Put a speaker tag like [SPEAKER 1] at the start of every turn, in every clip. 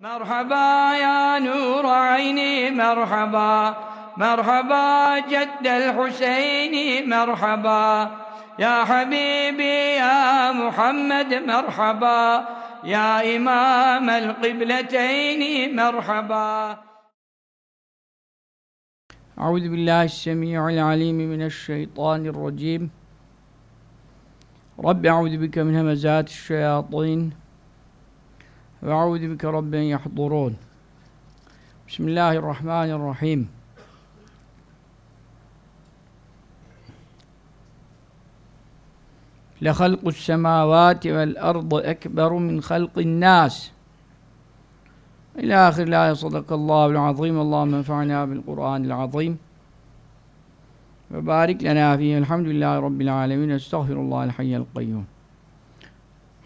[SPEAKER 1] Merhaba ya nur ayni merhaba. Merhaba ceddel Hüseyni merhaba. Ya Habibi ya Muhammed merhaba. Ya İmamel kıbleteyni merhaba. Euzu billahi semi'il alim mineşşeytanirracim Rabbi euzu bike min hemezati'ş şeyatin وأعوذ بك رب أن يحضرون. بسم الله الرحمن الرحيم. لخلق السماوات والأرض أكبر من خلق الناس. إلى آخر الآية صدق الله العظيم. اللهم انفعنا بالقرآن العظيم. وبارك لنا فيه. الحمد لله رب العالمين. أستغفر الله الحي القيوم.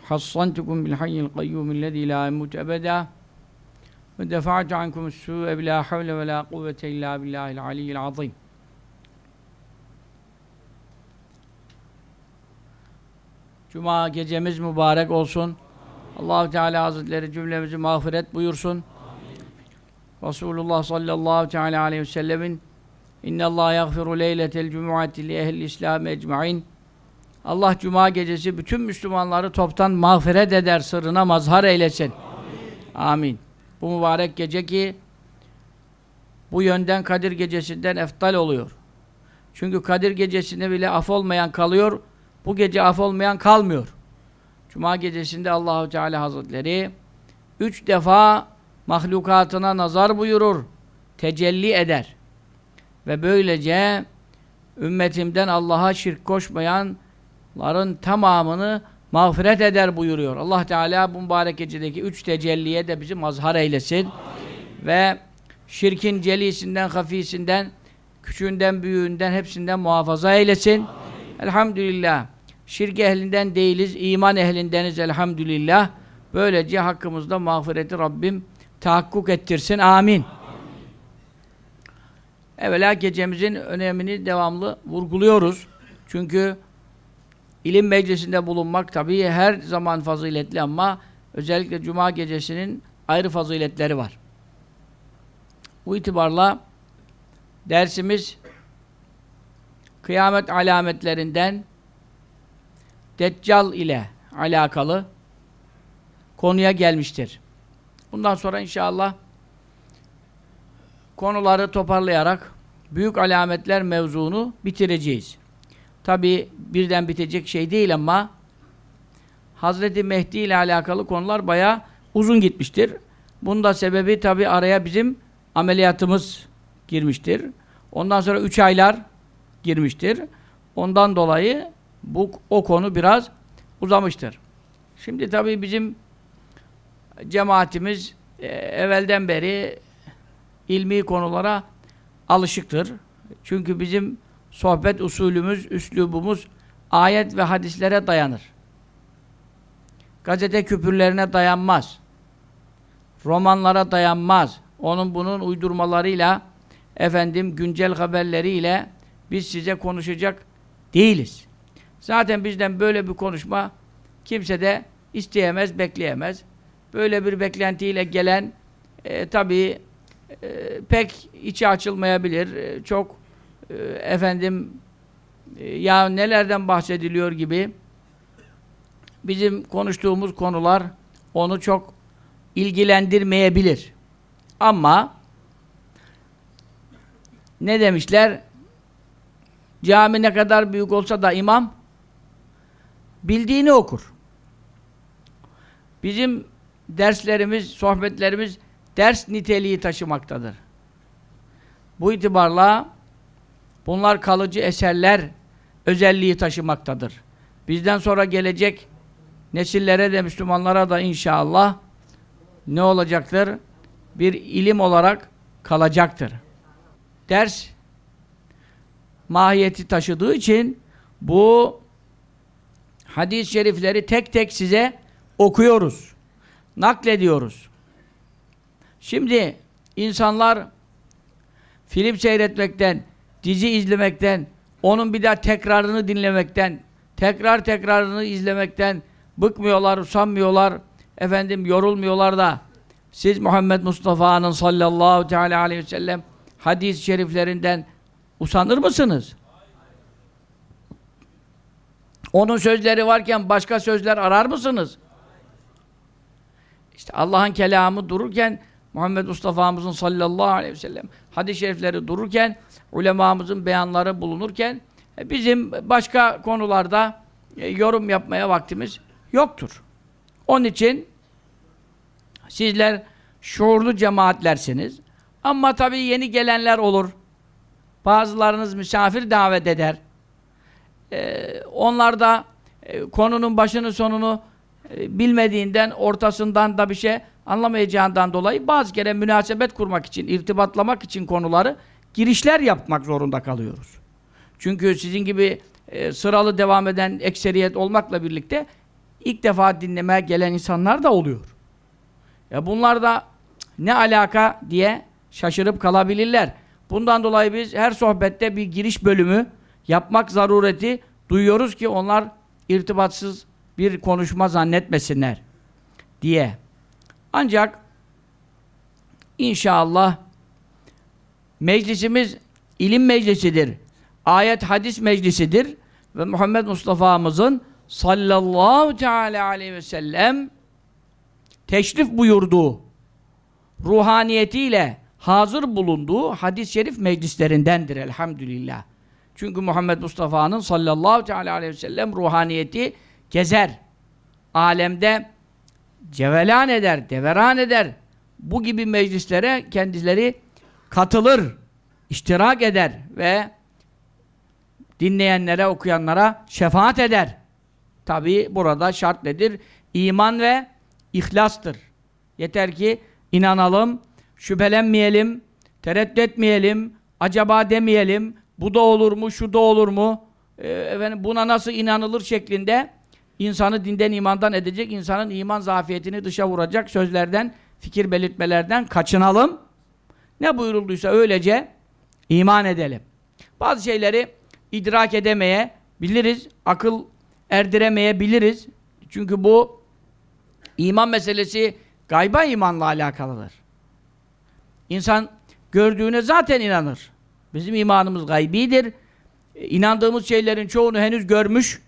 [SPEAKER 1] حصنتكم بالحي القيوم الذي لا يموت أبدا ودفعت عنكم السوء بلا حول ولا قوة إلا بالله العلي العظيم Cuma gecemiz mübarek olsun. Allahu Teala Hazretleri cümlemizi mağfiret buyursun. Amin. Resulullah sallallahu teala aleyhi ve sellemin İnne Allah yagfiru leyletel cumuati li ehli İslam ecmaîn. Allah cuma gecesi bütün Müslümanları toptan mağfiret eder, sırrına mazhar eylesin. Amin. Amin. Bu mübarek gece ki bu yönden Kadir gecesinden eftal oluyor. Çünkü Kadir gecesinde bile af olmayan kalıyor. Bu gece af olmayan kalmıyor. Cuma gecesinde Allahu Teala Hazretleri üç defa mahlukatına nazar buyurur, tecelli eder. Ve böylece ümmetimden Allah'a şirk koşmayanların tamamını mağfiret eder buyuruyor. Allah Teala bu mübarek gecedeki üç tecelliye de bizi mazhar eylesin. Amin. Ve şirkin celisinden, hafisinden, küçüğünden, büyüğünden hepsinden muhafaza eylesin. Amin. Elhamdülillah. Şirk ehlinden değiliz, iman ehlindeniz elhamdülillah. Böylece hakkımızda mağfireti Rabbim tahakkuk ettirsin. Amin. Evvela gecemizin önemini devamlı vurguluyoruz. Çünkü ilim meclisinde bulunmak tabii her zaman faziletli ama özellikle cuma gecesinin ayrı faziletleri var. Bu itibarla dersimiz kıyamet alametlerinden Deccal ile alakalı konuya gelmiştir. Bundan sonra inşallah konuları toparlayarak büyük alametler mevzunu bitireceğiz. Tabi birden bitecek şey değil ama Hazreti Mehdi ile alakalı konular baya uzun gitmiştir. Bunun da sebebi tabi araya bizim ameliyatımız girmiştir. Ondan sonra üç aylar girmiştir. Ondan dolayı bu o konu biraz uzamıştır. Şimdi tabii bizim cemaatimiz e, evvelden beri ilmi konulara alışıktır. Çünkü bizim sohbet usulümüz, üslubumuz ayet ve hadislere dayanır. Gazete küpürlerine dayanmaz. Romanlara dayanmaz. Onun bunun uydurmalarıyla efendim güncel haberleriyle biz size konuşacak değiliz. Zaten bizden böyle bir konuşma kimse de isteyemez, bekleyemez. Böyle bir beklentiyle gelen e, tabii e, pek içi açılmayabilir. E, çok e, efendim e, ya nelerden bahsediliyor gibi bizim konuştuğumuz konular onu çok ilgilendirmeyebilir. Ama ne demişler? Cami ne kadar büyük olsa da imam bildiğini okur. Bizim derslerimiz, sohbetlerimiz ders niteliği taşımaktadır. Bu itibarla bunlar kalıcı eserler özelliği taşımaktadır. Bizden sonra gelecek nesillere de Müslümanlara da inşallah ne olacaktır? Bir ilim olarak kalacaktır. Ders mahiyeti taşıdığı için bu hadis-i şerifleri tek tek size okuyoruz. Naklediyoruz. Şimdi insanlar film seyretmekten, dizi izlemekten, onun bir daha tekrarını dinlemekten, tekrar tekrarını izlemekten bıkmıyorlar, usanmıyorlar, efendim yorulmuyorlar da siz Muhammed Mustafa'nın sallallahu teala aleyhi ve sellem hadis-i şeriflerinden usanır mısınız? Onun sözleri varken başka sözler arar mısınız? İşte Allah'ın kelamı dururken Muhammed Mustafa'mızın sallallahu aleyhi ve sellem hadis-i şerifleri dururken ulemamızın beyanları bulunurken e, bizim başka konularda e, yorum yapmaya vaktimiz yoktur. Onun için sizler şuurlu cemaatlersiniz. Ama tabii yeni gelenler olur. Bazılarınız misafir davet eder. Ee, onlar da e, konunun başını sonunu e, bilmediğinden, ortasından da bir şey anlamayacağından dolayı bazı kere münasebet kurmak için, irtibatlamak için konuları girişler yapmak zorunda kalıyoruz. Çünkü sizin gibi e, sıralı devam eden ekseriyet olmakla birlikte ilk defa dinlemeye gelen insanlar da oluyor. Ya bunlar da ne alaka diye şaşırıp kalabilirler. Bundan dolayı biz her sohbette bir giriş bölümü yapmak zarureti duyuyoruz ki onlar irtibatsız bir konuşma zannetmesinler diye. Ancak inşallah meclisimiz ilim meclisidir. Ayet hadis meclisidir ve Muhammed Mustafa'mızın sallallahu teala aleyhi ve sellem teşrif buyurduğu ruhaniyetiyle hazır bulunduğu hadis-i şerif meclislerindendir elhamdülillah. Çünkü Muhammed Mustafa'nın sallallahu teala aleyhi ve sellem ruhaniyeti gezer. Alemde cevelan eder, deveran eder. Bu gibi meclislere kendileri katılır, iştirak eder ve dinleyenlere, okuyanlara şefaat eder. Tabi burada şart nedir? İman ve ihlastır. Yeter ki inanalım, şüphelenmeyelim, tereddüt etmeyelim, acaba demeyelim, bu da olur mu, şu da olur mu, e, efendim buna nasıl inanılır şeklinde insanı dinden imandan edecek, insanın iman zafiyetini dışa vuracak sözlerden, fikir belirtmelerden kaçınalım. Ne buyurulduysa öylece iman edelim. Bazı şeyleri idrak edemeye biliriz, akıl erdiremeyebiliriz. Çünkü bu iman meselesi gayba imanla alakalıdır. İnsan gördüğüne zaten inanır. Bizim imanımız gaybidir. İnandığımız şeylerin çoğunu henüz görmüş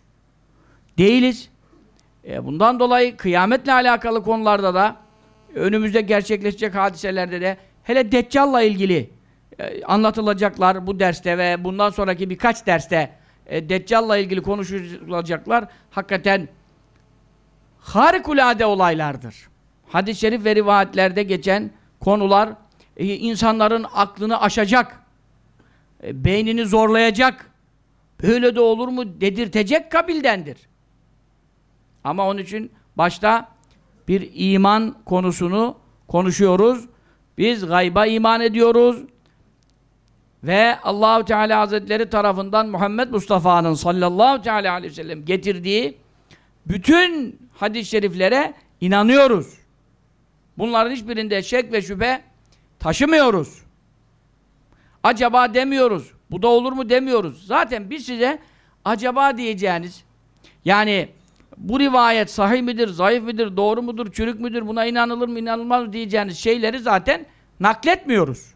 [SPEAKER 1] değiliz. E, bundan dolayı kıyametle alakalı konularda da önümüzde gerçekleşecek hadiselerde de hele Deccal'la ilgili e, anlatılacaklar bu derste ve bundan sonraki birkaç derste e, Deccal'la ilgili konuşulacaklar. Hakikaten harikulade olaylardır. Hadis-i şerif ve rivayetlerde geçen konular e, insanların aklını aşacak, e, beynini zorlayacak, böyle de olur mu dedirtecek kabildendir. Ama onun için başta bir iman konusunu konuşuyoruz. Biz gayba iman ediyoruz. Ve Allahu Teala Hazretleri tarafından Muhammed Mustafa'nın sallallahu teala aleyhi ve sellem getirdiği bütün hadis-i şeriflere inanıyoruz. Bunların hiçbirinde şek ve şüphe taşımıyoruz. Acaba demiyoruz. Bu da olur mu demiyoruz. Zaten biz size acaba diyeceğiniz yani bu rivayet sahih midir, zayıf midir, doğru mudur, çürük müdür, buna inanılır mı, inanılmaz mı diyeceğiniz şeyleri zaten nakletmiyoruz.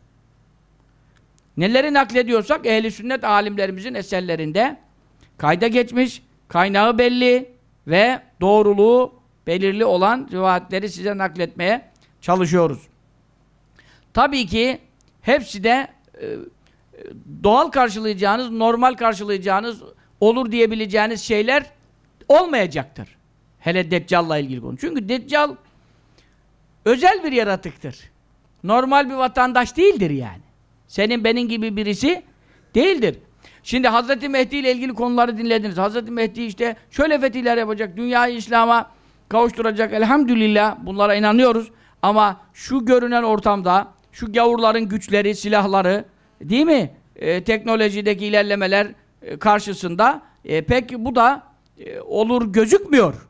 [SPEAKER 1] Neleri naklediyorsak ehli sünnet alimlerimizin eserlerinde kayda geçmiş, kaynağı belli ve doğruluğu belirli olan rivayetleri size nakletmeye çalışıyoruz. Tabii ki hepsi de e, doğal karşılayacağınız, normal karşılayacağınız, olur diyebileceğiniz şeyler olmayacaktır. Hele Deccal'la ilgili konu. Çünkü Deccal özel bir yaratıktır. Normal bir vatandaş değildir yani. Senin benim gibi birisi değildir. Şimdi Hazreti Mehdi ile ilgili konuları dinlediniz. Hazreti Mehdi işte şöyle fetihler yapacak, dünyayı İslam'a kavuşturacak. Elhamdülillah bunlara inanıyoruz. Ama şu görünen ortamda, şu gavurların güçleri, silahları, değil mi? Ee, teknolojideki ilerlemeler e, karşısında e, pek bu da e, olur gözükmüyor.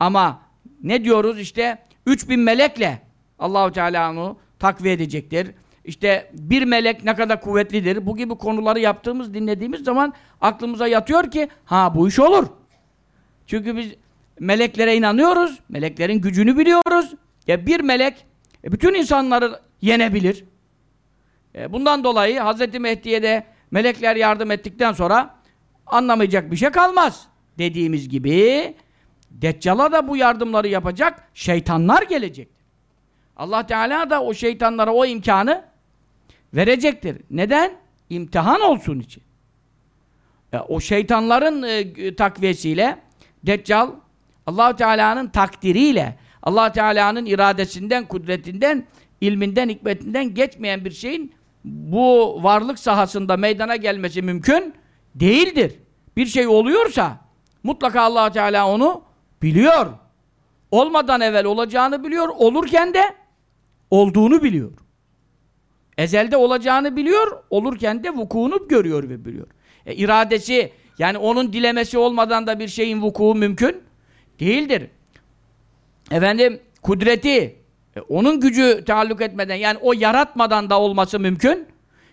[SPEAKER 1] Ama ne diyoruz işte 3000 melekle Allahu Teala onu takviye edecektir. İşte bir melek ne kadar kuvvetlidir. Bu gibi konuları yaptığımız, dinlediğimiz zaman aklımıza yatıyor ki ha bu iş olur. Çünkü biz meleklere inanıyoruz. Meleklerin gücünü biliyoruz. Ya bir melek E bütün insanları yenebilir. E bundan dolayı Hz. Mehdi'ye de melekler yardım ettikten sonra anlamayacak bir şey kalmaz. Dediğimiz gibi Deccal'a da bu yardımları yapacak şeytanlar gelecektir. Allah Teala da o şeytanlara o imkanı verecektir. Neden? İmtihan olsun için. E, o şeytanların e, takviyesiyle Deccal allah Teala'nın takdiriyle allah Teala'nın iradesinden, kudretinden, ilminden, hikmetinden geçmeyen bir şeyin bu varlık sahasında meydana gelmesi mümkün değildir. Bir şey oluyorsa mutlaka allah Teala onu biliyor. Olmadan evvel olacağını biliyor, olurken de olduğunu biliyor. Ezelde olacağını biliyor, olurken de vukuunu görüyor ve biliyor. E, iradesi, yani onun dilemesi olmadan da bir şeyin vuku mümkün değildir. Efendim, kudreti, e, onun gücü taalluk etmeden, yani o yaratmadan da olması mümkün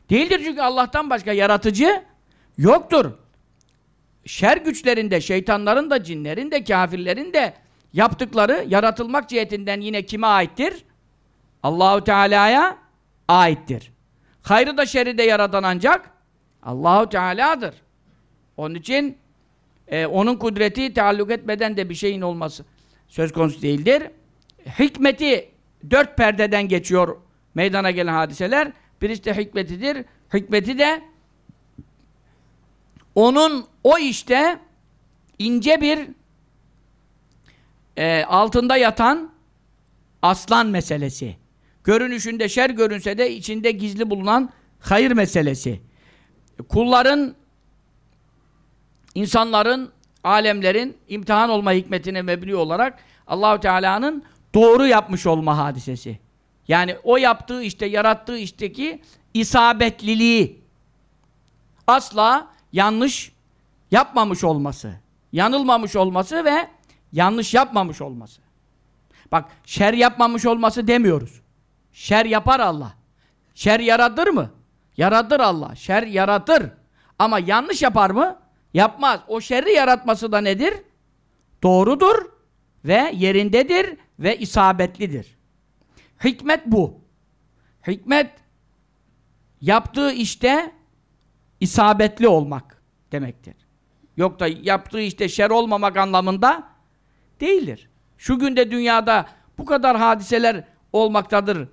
[SPEAKER 1] değildir. Çünkü Allah'tan başka yaratıcı yoktur. Şer güçlerinde, şeytanların da, cinlerin de, kafirlerin de yaptıkları yaratılmak cihetinden yine kime aittir? Allahu Teala'ya aittir. Hayrı da şerri de yaratan ancak Allahu Teala'dır. Onun için e, onun kudreti taalluk etmeden de bir şeyin olması söz konusu değildir. Hikmeti dört perdeden geçiyor meydana gelen hadiseler. Birisi de hikmetidir. Hikmeti de onun o işte ince bir e, altında yatan aslan meselesi. Görünüşünde şer görünse de içinde gizli bulunan hayır meselesi. Kulların, insanların, alemlerin imtihan olma hikmetine mebni olarak Allahu Teala'nın doğru yapmış olma hadisesi. Yani o yaptığı işte, yarattığı işteki isabetliliği asla yanlış yapmamış olması, yanılmamış olması ve yanlış yapmamış olması. Bak, şer yapmamış olması demiyoruz. Şer yapar Allah. Şer yaratır mı? Yaratır Allah. Şer yaratır. Ama yanlış yapar mı? Yapmaz. O şerri yaratması da nedir? Doğrudur ve yerindedir ve isabetlidir. Hikmet bu. Hikmet yaptığı işte isabetli olmak demektir. Yok da yaptığı işte şer olmamak anlamında değildir. Şu günde dünyada bu kadar hadiseler olmaktadır.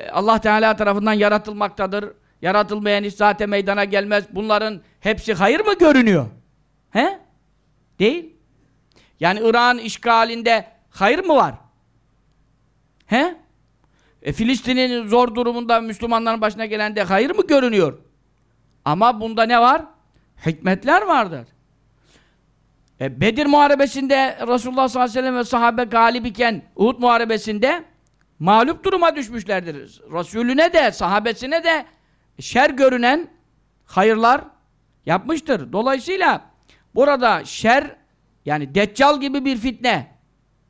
[SPEAKER 1] E, Allah Teala tarafından yaratılmaktadır. Yaratılmayan iş zaten meydana gelmez. Bunların hepsi hayır mı görünüyor? He? Değil. Yani İran işgalinde hayır mı var? He? E, Filistin'in zor durumunda Müslümanların başına gelen de hayır mı görünüyor? Ama bunda ne var? Hikmetler vardır. E, Bedir Muharebesi'nde Resulullah sallallahu aleyhi ve sellem ve sahabe galip iken Uhud Muharebesi'nde mağlup duruma düşmüşlerdir. Resulüne de, sahabesine de şer görünen hayırlar yapmıştır. Dolayısıyla burada şer yani deccal gibi bir fitne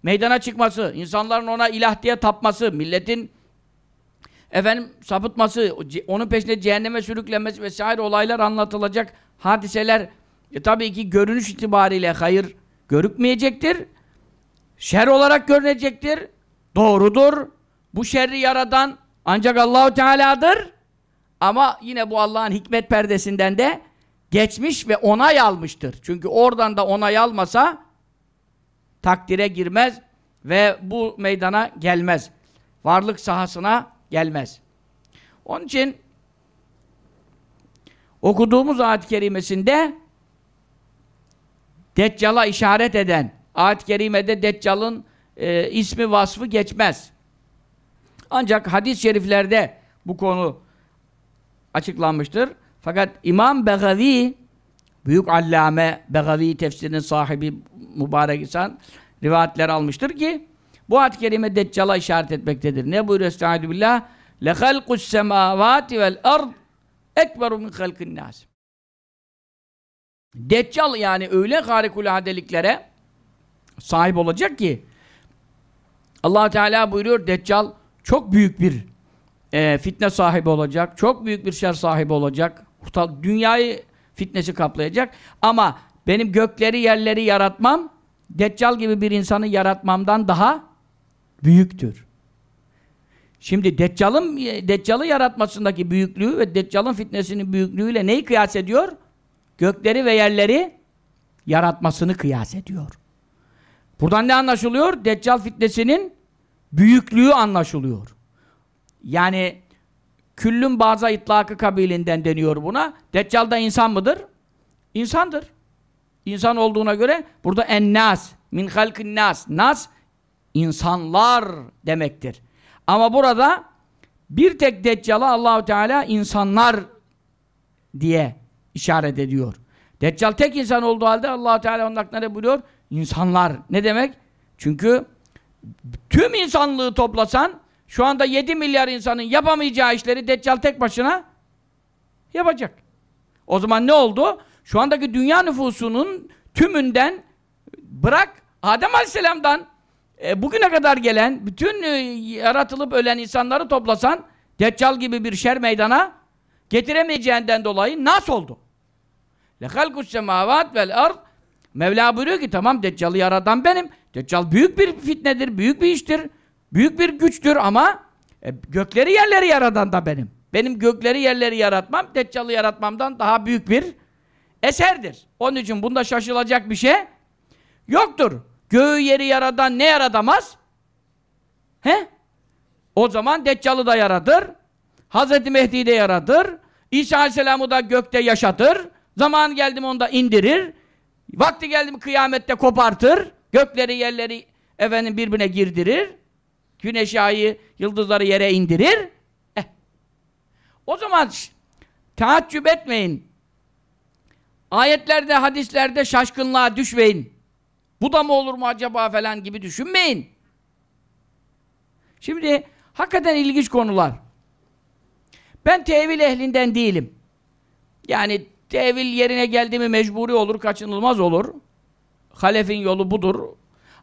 [SPEAKER 1] meydana çıkması, insanların ona ilah diye tapması, milletin efendim sapıtması, onun peşinde cehenneme sürüklenmesi vesaire olaylar anlatılacak hadiseler e, tabii ki görünüş itibariyle hayır görükmeyecektir. Şer olarak görünecektir. Doğrudur. Bu şerri yaradan ancak Allahu Teala'dır. Ama yine bu Allah'ın hikmet perdesinden de geçmiş ve onay almıştır. Çünkü oradan da onay almasa takdire girmez ve bu meydana gelmez. Varlık sahasına gelmez. Onun için okuduğumuz ayet-i kerimesinde Deccal'a işaret eden ayet-i kerimede Deccal'ın e, ismi vasfı geçmez. Ancak hadis-i şeriflerde bu konu açıklanmıştır. Fakat İmam Begavi büyük allame Begavi tefsirinin sahibi mübarek insan rivayetler almıştır ki bu ayet-i kerime Deccal'a işaret etmektedir. Ne buyuruyor Estaizu billah? لَخَلْقُ السَّمَاوَاتِ وَالْأَرْضِ ekberu min halkin nas. Deccal yani öyle harikulade sahip olacak ki Allah Teala buyuruyor Deccal çok büyük bir e, fitne sahibi olacak. Çok büyük bir şer sahibi olacak. Dünyayı fitnesi kaplayacak. Ama benim gökleri yerleri yaratmam Deccal gibi bir insanı yaratmamdan daha büyüktür. Şimdi Deccal'ın Deccal'ı yaratmasındaki büyüklüğü ve Deccal'ın fitnesinin büyüklüğüyle neyi kıyas ediyor? Gökleri ve yerleri yaratmasını kıyas ediyor. Buradan ne anlaşılıyor? Deccal fitnesinin büyüklüğü anlaşılıyor. Yani küllün bazı itlakı kabilinden deniyor buna. Deccal da insan mıdır? İnsandır. İnsan olduğuna göre burada ennas, min halkin nas. Nas, insanlar demektir. Ama burada bir tek Deccal'a Allahu Teala insanlar diye işaret ediyor. Deccal tek insan olduğu halde Allahu Teala onun hakkında ne buyuruyor? İnsanlar. Ne demek? Çünkü tüm insanlığı toplasan şu anda 7 milyar insanın yapamayacağı işleri Deccal tek başına yapacak. O zaman ne oldu? Şu andaki dünya nüfusunun tümünden bırak Adem Aleyhisselam'dan e, bugüne kadar gelen bütün e, yaratılıp ölen insanları toplasan Deccal gibi bir şer meydana getiremeyeceğinden dolayı nasıl oldu? لَخَلْقُ السَّمَاوَاتِ وَالْاَرْضِ Mevla buyuruyor ki tamam Deccal'ı yaratan benim. Deccal büyük bir fitnedir, büyük bir iştir, büyük bir güçtür ama e, gökleri yerleri yaratan da benim. Benim gökleri yerleri yaratmam, Deccal'ı yaratmamdan daha büyük bir eserdir. Onun için bunda şaşılacak bir şey yoktur. Göğü yeri yaradan ne yaratamaz? He? O zaman Deccal'ı da yaratır. Hazreti Mehdi'yi de yaratır. İsa Aleyhisselam'ı da gökte yaşatır. Zaman geldi mi onu da indirir. Vakti geldi mi kıyamette kopartır. Gökleri yerleri efendim birbirine girdirir. Güneşi, ayı, yıldızları yere indirir. Eh. O zaman taaccüp etmeyin. Ayetlerde, hadislerde şaşkınlığa düşmeyin. Bu da mı olur mu acaba falan gibi düşünmeyin. Şimdi hakikaten ilginç konular. Ben tevil ehlinden değilim. Yani tevil yerine geldi mi mecburi olur, kaçınılmaz olur. Halefin yolu budur.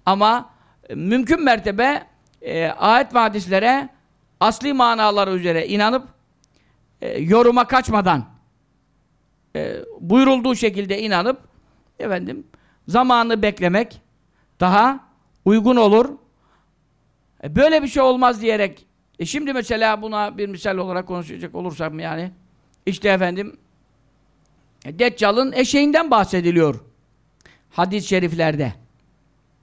[SPEAKER 1] Ama e, mümkün mertebe e, ayet ve hadislere asli manaları üzere inanıp e, yoruma kaçmadan e, buyurulduğu şekilde inanıp efendim zamanı beklemek daha uygun olur. E, böyle bir şey olmaz diyerek e şimdi mesela buna bir misal olarak konuşacak olursam yani işte efendim e, Deccal'ın eşeğinden bahsediliyor hadis-i şeriflerde.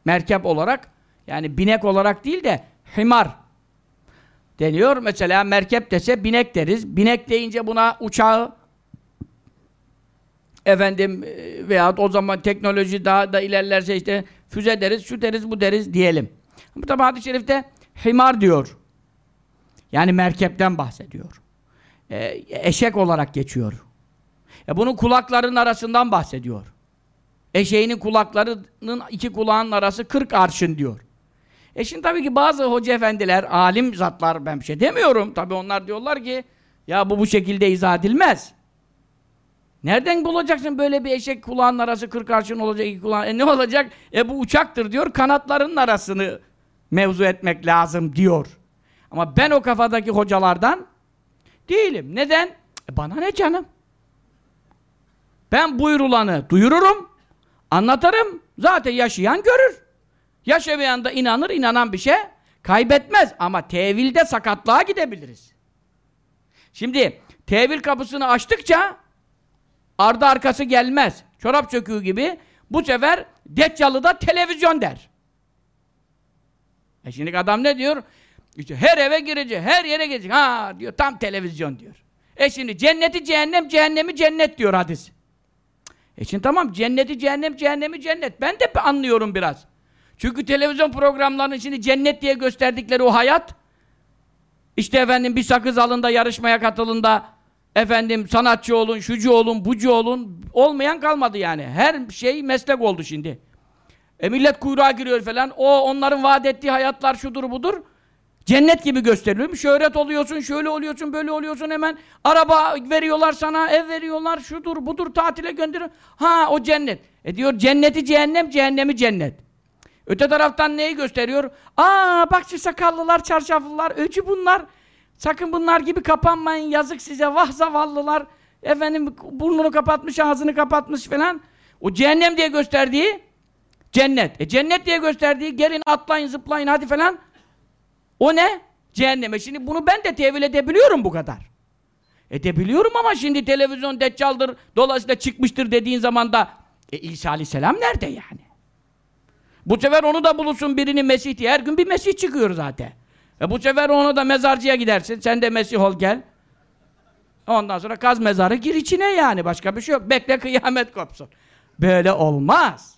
[SPEAKER 1] Merkep olarak yani binek olarak değil de himar deniyor. Mesela merkep dese binek deriz. Binek deyince buna uçağı efendim e, veya o zaman teknoloji daha da ilerlerse işte füze deriz, şu deriz, bu deriz diyelim. Bu tabi hadis-i şerifte himar diyor. Yani merkepten bahsediyor. E, eşek olarak geçiyor. E, bunun kulaklarının arasından bahsediyor. Eşeğinin kulaklarının iki kulağının arası 40 arşın diyor. E şimdi tabii ki bazı hoca efendiler, alim zatlar ben bir şey demiyorum. Tabii onlar diyorlar ki ya bu bu şekilde izah edilmez. Nereden bulacaksın böyle bir eşek kulağının arası 40 arşın olacak iki kulağın? E ne olacak? E bu uçaktır diyor. Kanatlarının arasını mevzu etmek lazım diyor. Ama ben o kafadaki hocalardan değilim. Neden? E bana ne canım? Ben buyurulanı duyururum, anlatırım. Zaten yaşayan görür. Yaşamayan da inanır, inanan bir şey kaybetmez. Ama tevilde sakatlığa gidebiliriz. Şimdi tevil kapısını açtıkça ardı arkası gelmez. Çorap söküğü gibi bu sefer Deccalı televizyon der. E şimdi adam ne diyor? İşte her eve girecek, her yere girecek. Ha diyor tam televizyon diyor. E şimdi cenneti cehennem, cehennemi cennet diyor hadis. E şimdi tamam cenneti cehennem, cehennemi cennet. Ben de anlıyorum biraz. Çünkü televizyon programlarının şimdi cennet diye gösterdikleri o hayat işte efendim bir sakız alında yarışmaya katılında efendim sanatçı olun, şucu olun, bucu olun olmayan kalmadı yani. Her şey meslek oldu şimdi. E millet kuyruğa giriyor falan. O onların vaat ettiği hayatlar şudur budur. Cennet gibi gösteriliyor. Şöhret oluyorsun, şöyle oluyorsun, böyle oluyorsun hemen. Araba veriyorlar sana, ev veriyorlar, şudur, budur, tatile gönderiyor. Ha o cennet. E diyor cenneti cehennem, cehennemi cennet. Öte taraftan neyi gösteriyor? Aa bak şu sakallılar, çarşaflılar, öcü bunlar. Sakın bunlar gibi kapanmayın, yazık size, vah zavallılar. Efendim burnunu kapatmış, ağzını kapatmış falan. O cehennem diye gösterdiği cennet. E cennet diye gösterdiği gelin atlayın, zıplayın hadi falan. O ne? cehenneme. Şimdi bunu ben de tevil edebiliyorum bu kadar. Edebiliyorum ama şimdi televizyon deccaldır, dolayısıyla çıkmıştır dediğin zaman da e, İsa Aleyhisselam nerede yani? Bu sefer onu da bulursun birini Mesih diye. Her gün bir Mesih çıkıyor zaten. E bu sefer onu da mezarcıya gidersin. Sen de Mesih ol gel. Ondan sonra kaz mezarı gir içine yani. Başka bir şey yok. Bekle kıyamet kopsun. Böyle olmaz.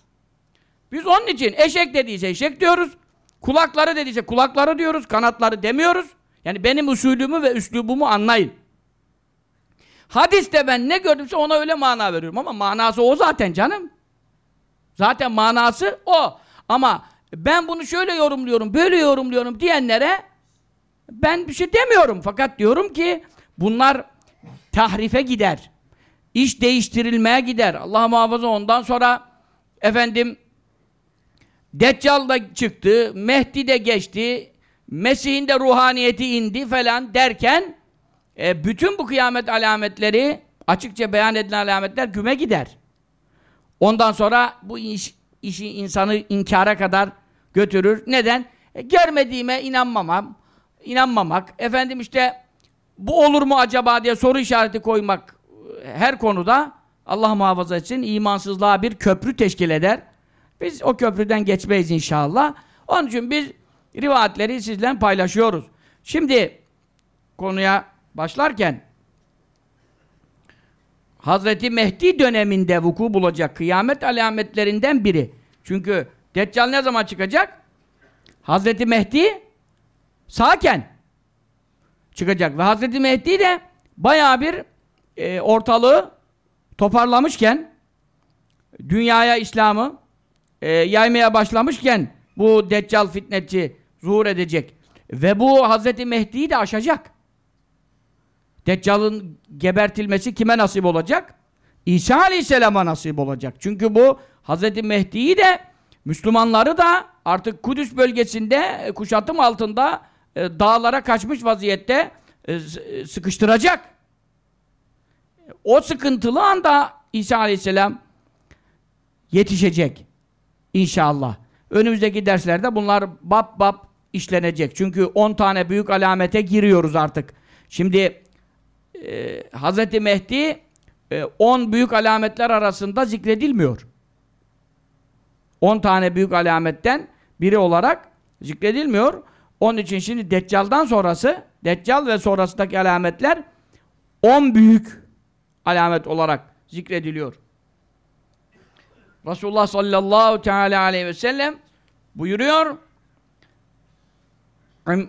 [SPEAKER 1] Biz onun için eşek dediyse eşek diyoruz. Kulakları dediyse kulakları diyoruz. Kanatları demiyoruz. Yani benim usulümü ve üslubumu anlayın. Hadiste ben ne gördümse ona öyle mana veriyorum ama manası o zaten canım. Zaten manası o. Ama ben bunu şöyle yorumluyorum, böyle yorumluyorum diyenlere ben bir şey demiyorum. Fakat diyorum ki bunlar tahrife gider. İş değiştirilmeye gider. Allah muhafaza ondan sonra efendim Deccal da çıktı, Mehdi de geçti, Mesih'in de ruhaniyeti indi falan derken e, bütün bu kıyamet alametleri açıkça beyan edilen alametler güme gider. Ondan sonra bu iş, işi insanı inkara kadar götürür. Neden? E, görmediğime inanmamam, inanmamak, efendim işte bu olur mu acaba diye soru işareti koymak e, her konuda Allah muhafaza etsin imansızlığa bir köprü teşkil eder. Biz o köprüden geçmeyiz inşallah. Onun için biz rivayetleri sizle paylaşıyoruz. Şimdi konuya başlarken Hazreti Mehdi döneminde vuku bulacak kıyamet alametlerinden biri. Çünkü Deccal ne zaman çıkacak? Hazreti Mehdi sağken çıkacak. Ve Hazreti Mehdi de bayağı bir e, ortalığı toparlamışken dünyaya İslam'ı e, yaymaya başlamışken bu Deccal fitnetçi zuhur edecek. Ve bu Hazreti Mehdi'yi de aşacak. Deccal'ın gebertilmesi kime nasip olacak? İsa Aleyhisselam'a nasip olacak. Çünkü bu Hazreti Mehdi'yi de Müslümanları da artık Kudüs bölgesinde e, kuşatım altında e, dağlara kaçmış vaziyette e, sıkıştıracak. O sıkıntılı anda İsa Aleyhisselam yetişecek. İnşallah. Önümüzdeki derslerde bunlar bab bab işlenecek. Çünkü 10 tane büyük alamete giriyoruz artık. Şimdi e, Hz. Mehdi 10 e, büyük alametler arasında zikredilmiyor. 10 tane büyük alametten biri olarak zikredilmiyor. Onun için şimdi Deccal'dan sonrası, Deccal ve sonrasındaki alametler 10 büyük alamet olarak zikrediliyor. Resulullah sallallahu teala aleyhi ve sellem buyuruyor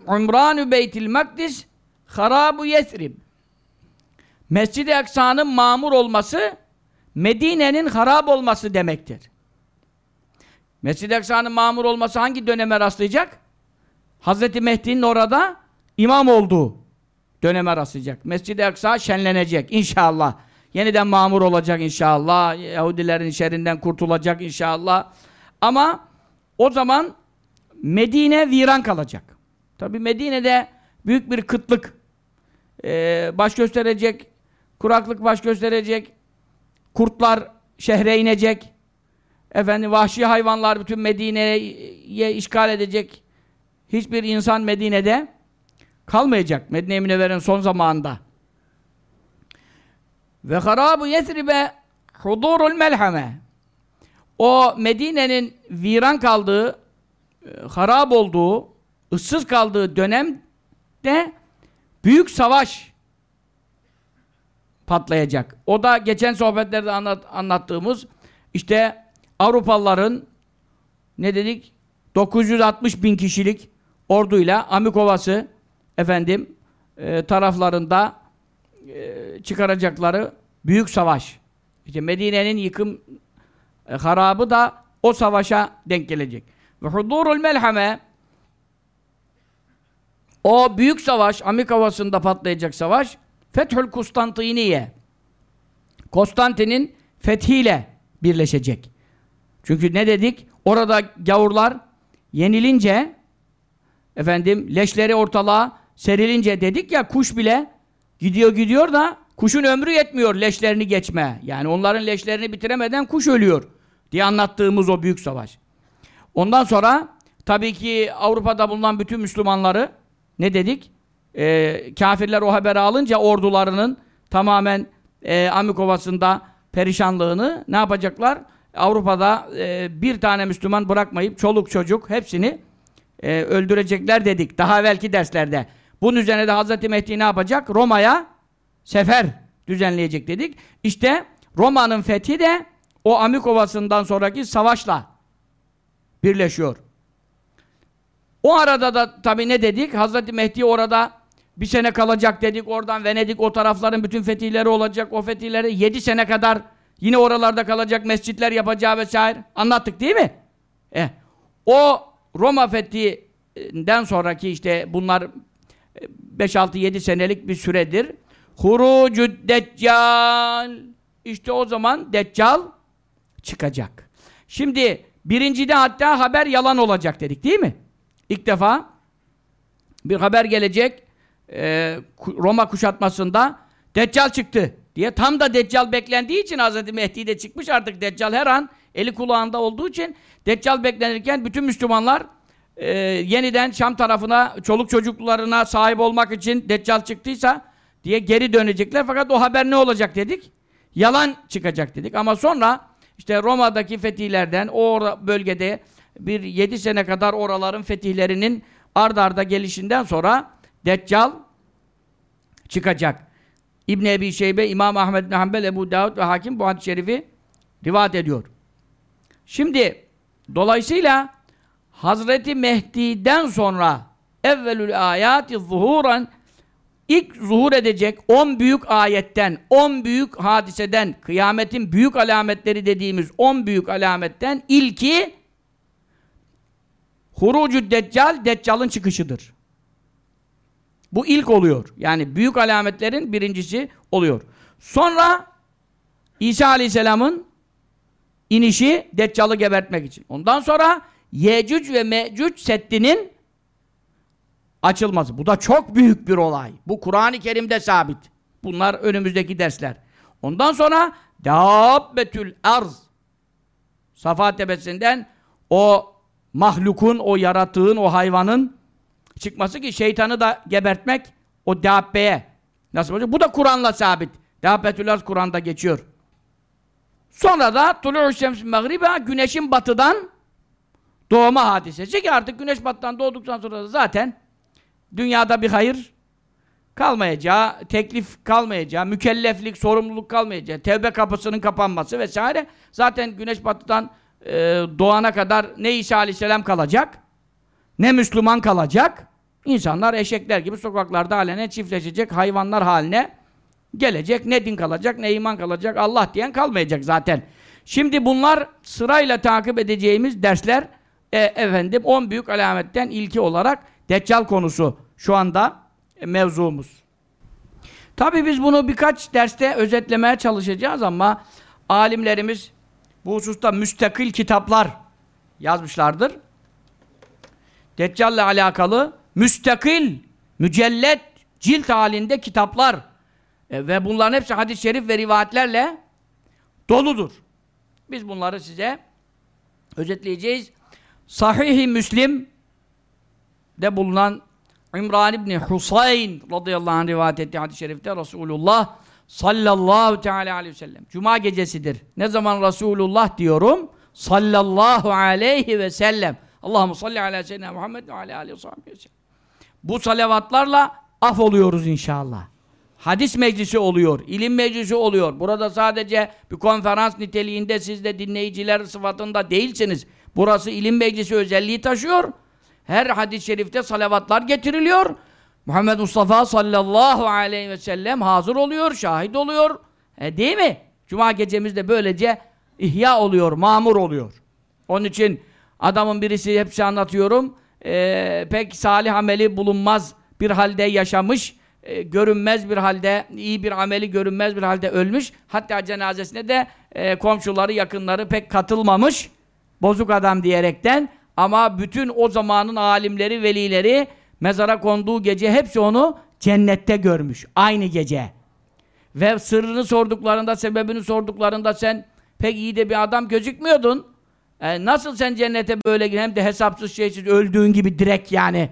[SPEAKER 1] Umranu Beytil Makdis Harabu Yesrib Mescid-i Aksa'nın mamur olması Medine'nin harap olması demektir. Mescid-i Aksa'nın mamur olması hangi döneme rastlayacak? Hazreti Mehdi'nin orada imam olduğu döneme rastlayacak. Mescid-i Aksa şenlenecek inşallah. Yeniden mamur olacak inşallah. Yahudilerin şerrinden kurtulacak inşallah. Ama o zaman Medine viran kalacak. Tabi Medine'de büyük bir kıtlık e, baş gösterecek, kuraklık baş gösterecek, kurtlar şehre inecek, efendim vahşi hayvanlar bütün Medine'ye işgal edecek. Hiçbir insan Medine'de kalmayacak. Medine-i son zamanında. Ve harabu yesribe hudurul melhame. O Medine'nin viran kaldığı, harap olduğu, ıssız kaldığı dönemde büyük savaş patlayacak. O da geçen sohbetlerde anlat, anlattığımız işte Avrupalıların ne dedik? 960 bin kişilik orduyla Amikovası efendim e, taraflarında e, çıkaracakları büyük savaş. İşte Medine'nin yıkım e, harabı da o savaşa denk gelecek. Ve hudurul melhame o büyük savaş, Amik Havası'nda patlayacak savaş Fethül Kustantiniye Konstantin'in fethiyle birleşecek. Çünkü ne dedik? Orada gavurlar yenilince efendim leşleri ortalığa serilince dedik ya kuş bile gidiyor gidiyor da kuşun ömrü yetmiyor leşlerini geçme. Yani onların leşlerini bitiremeden kuş ölüyor diye anlattığımız o büyük savaş. Ondan sonra tabii ki Avrupa'da bulunan bütün Müslümanları ne dedik? E, kafirler o haberi alınca ordularının tamamen e, Amikovası'nda perişanlığını ne yapacaklar? Avrupa'da e, bir tane Müslüman bırakmayıp çoluk çocuk hepsini e, öldürecekler dedik daha evvelki derslerde. Bunun üzerine de Hazreti Mehdi ne yapacak? Roma'ya sefer düzenleyecek dedik. İşte Roma'nın fethi de o Amikovası'ndan sonraki savaşla birleşiyor. O arada da tabi ne dedik? Hazreti Mehdi orada bir sene kalacak dedik. Oradan Venedik o tarafların bütün fetihleri olacak. O fetihleri yedi sene kadar yine oralarda kalacak mescitler yapacağı vesaire. Anlattık değil mi? Eh. O Roma fethinden sonraki işte bunlar 5-6-7 senelik bir süredir. Hurucud Deccal. İşte o zaman Deccal çıkacak. Şimdi birincide hatta haber yalan olacak dedik değil mi? İlk defa bir haber gelecek e, Roma kuşatmasında Deccal çıktı diye. Tam da Deccal beklendiği için Hz. Mehdi de çıkmış artık Deccal her an eli kulağında olduğu için Deccal beklenirken bütün Müslümanlar e, yeniden Şam tarafına çoluk çocuklarına sahip olmak için Deccal çıktıysa diye geri dönecekler. Fakat o haber ne olacak dedik? Yalan çıkacak dedik. Ama sonra işte Roma'daki fetihlerden o bölgede bir yedi sene kadar oraların fetihlerinin ard arda gelişinden sonra Deccal çıkacak. İbn Ebi Şeybe, İmam Ahmed bin Hanbel, Ebu Davud ve Hakim bu hadis-i şerifi rivayet ediyor. Şimdi dolayısıyla Hazreti Mehdi'den sonra evvelül ayati zuhuran ilk zuhur edecek 10 büyük ayetten, 10 büyük hadiseden, kıyametin büyük alametleri dediğimiz 10 büyük alametten ilki Hurucu Deccal, Deccal'ın çıkışıdır. Bu ilk oluyor. Yani büyük alametlerin birincisi oluyor. Sonra İsa Aleyhisselam'ın inişi Deccal'ı gebertmek için. Ondan sonra Yecüc ve Mecüc Seddi'nin açılması. Bu da çok büyük bir olay. Bu Kur'an-ı Kerim'de sabit. Bunlar önümüzdeki dersler. Ondan sonra Dabbetül Arz Safa tepesinden o mahlukun, o yaratığın, o hayvanın çıkması ki şeytanı da gebertmek o dabbeye nasıl olacak? Bu da Kur'an'la sabit. Dabbetül Arz Kur'an'da geçiyor. Sonra da Tulu'u şems güneşin batıdan doğma hadisesi ki artık güneş batıdan doğduktan sonra da zaten dünyada bir hayır kalmayacağı, teklif kalmayacağı, mükelleflik, sorumluluk kalmayacağı, tevbe kapısının kapanması vesaire. Zaten güneş batıdan e, doğana kadar ne İsa Aleyhisselam kalacak, ne Müslüman kalacak. İnsanlar eşekler gibi sokaklarda alene çiftleşecek, hayvanlar haline gelecek. Ne din kalacak, ne iman kalacak, Allah diyen kalmayacak zaten. Şimdi bunlar sırayla takip edeceğimiz dersler e, efendim 10 büyük alametten ilki olarak Deccal konusu şu anda e, mevzumuz. Tabi biz bunu birkaç derste özetlemeye çalışacağız ama alimlerimiz bu hususta müstakil kitaplar yazmışlardır. Deccal'le alakalı müstakil, mücellet, cilt halinde kitaplar e, ve bunların hepsi hadis-i şerif ve rivayetlerle doludur. Biz bunları size özetleyeceğiz. Sahih-i Müslim de bulunan İmran İbni Husayn radıyallahu anh rivayet ettiği hadis-i şerifte Resulullah sallallahu teala aleyhi ve sellem. Cuma gecesidir. Ne zaman Resulullah diyorum? Sallallahu aleyhi ve sellem. Allahu salli ala seyyidina Muhammed ve ala aleyhi ve sellem. Bu salavatlarla af oluyoruz inşallah. Hadis meclisi oluyor, ilim meclisi oluyor. Burada sadece bir konferans niteliğinde siz de dinleyiciler sıfatında değilsiniz. Burası ilim meclisi özelliği taşıyor. Her hadis-i şerifte salavatlar getiriliyor. Muhammed Mustafa sallallahu aleyhi ve sellem hazır oluyor, şahit oluyor. E, değil mi? Cuma gecemiz de böylece ihya oluyor, mamur oluyor. Onun için adamın birisi hepsi anlatıyorum. E, pek salih ameli bulunmaz bir halde yaşamış, e, görünmez bir halde, iyi bir ameli görünmez bir halde ölmüş. Hatta cenazesine de e, komşuları, yakınları pek katılmamış. Bozuk adam diyerekten ama bütün o zamanın alimleri, velileri mezara konduğu gece hepsi onu cennette görmüş. Aynı gece. Ve sırrını sorduklarında, sebebini sorduklarında sen pek iyi de bir adam gözükmüyordun. E, nasıl sen cennete böyle hem de hesapsız şeysiz öldüğün gibi direkt yani.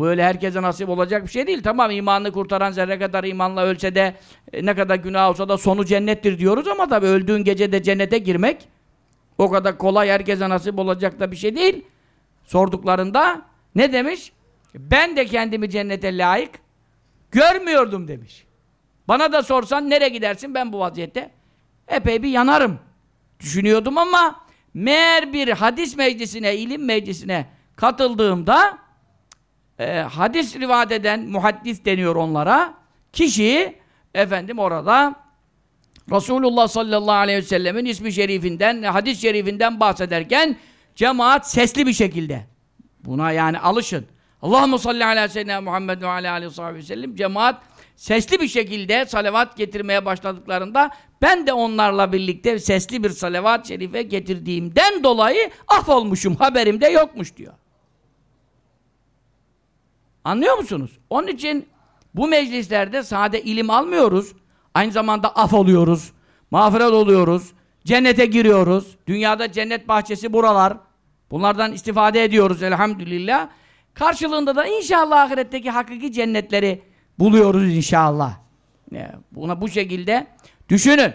[SPEAKER 1] Bu öyle herkese nasip olacak bir şey değil. Tamam imanını kurtaran zerre kadar imanla ölse de e, ne kadar günah olsa da sonu cennettir diyoruz ama tabii öldüğün gece de cennete girmek o kadar kolay herkese nasip olacak da bir şey değil. Sorduklarında ne demiş? Ben de kendimi cennete layık görmüyordum demiş. Bana da sorsan nereye gidersin ben bu vaziyette? Epey bir yanarım. Düşünüyordum ama meğer bir hadis meclisine, ilim meclisine katıldığımda e, hadis rivayet eden muhaddis deniyor onlara. Kişi efendim orada Resulullah sallallahu aleyhi ve sellemin ismi şerifinden, hadis şerifinden bahsederken cemaat sesli bir şekilde buna yani alışın. Allahumme salli ala seyyidina Muhammed ve ala aleyhi ve sellem cemaat sesli bir şekilde salavat getirmeye başladıklarında ben de onlarla birlikte sesli bir salavat şerife getirdiğimden dolayı af olmuşum haberimde yokmuş diyor. Anlıyor musunuz? Onun için bu meclislerde sade ilim almıyoruz. Aynı zamanda af oluyoruz. Mağfiret oluyoruz. Cennete giriyoruz. Dünyada cennet bahçesi buralar. Bunlardan istifade ediyoruz elhamdülillah. Karşılığında da inşallah ahiretteki hakiki cennetleri buluyoruz inşallah. Buna bu şekilde düşünün.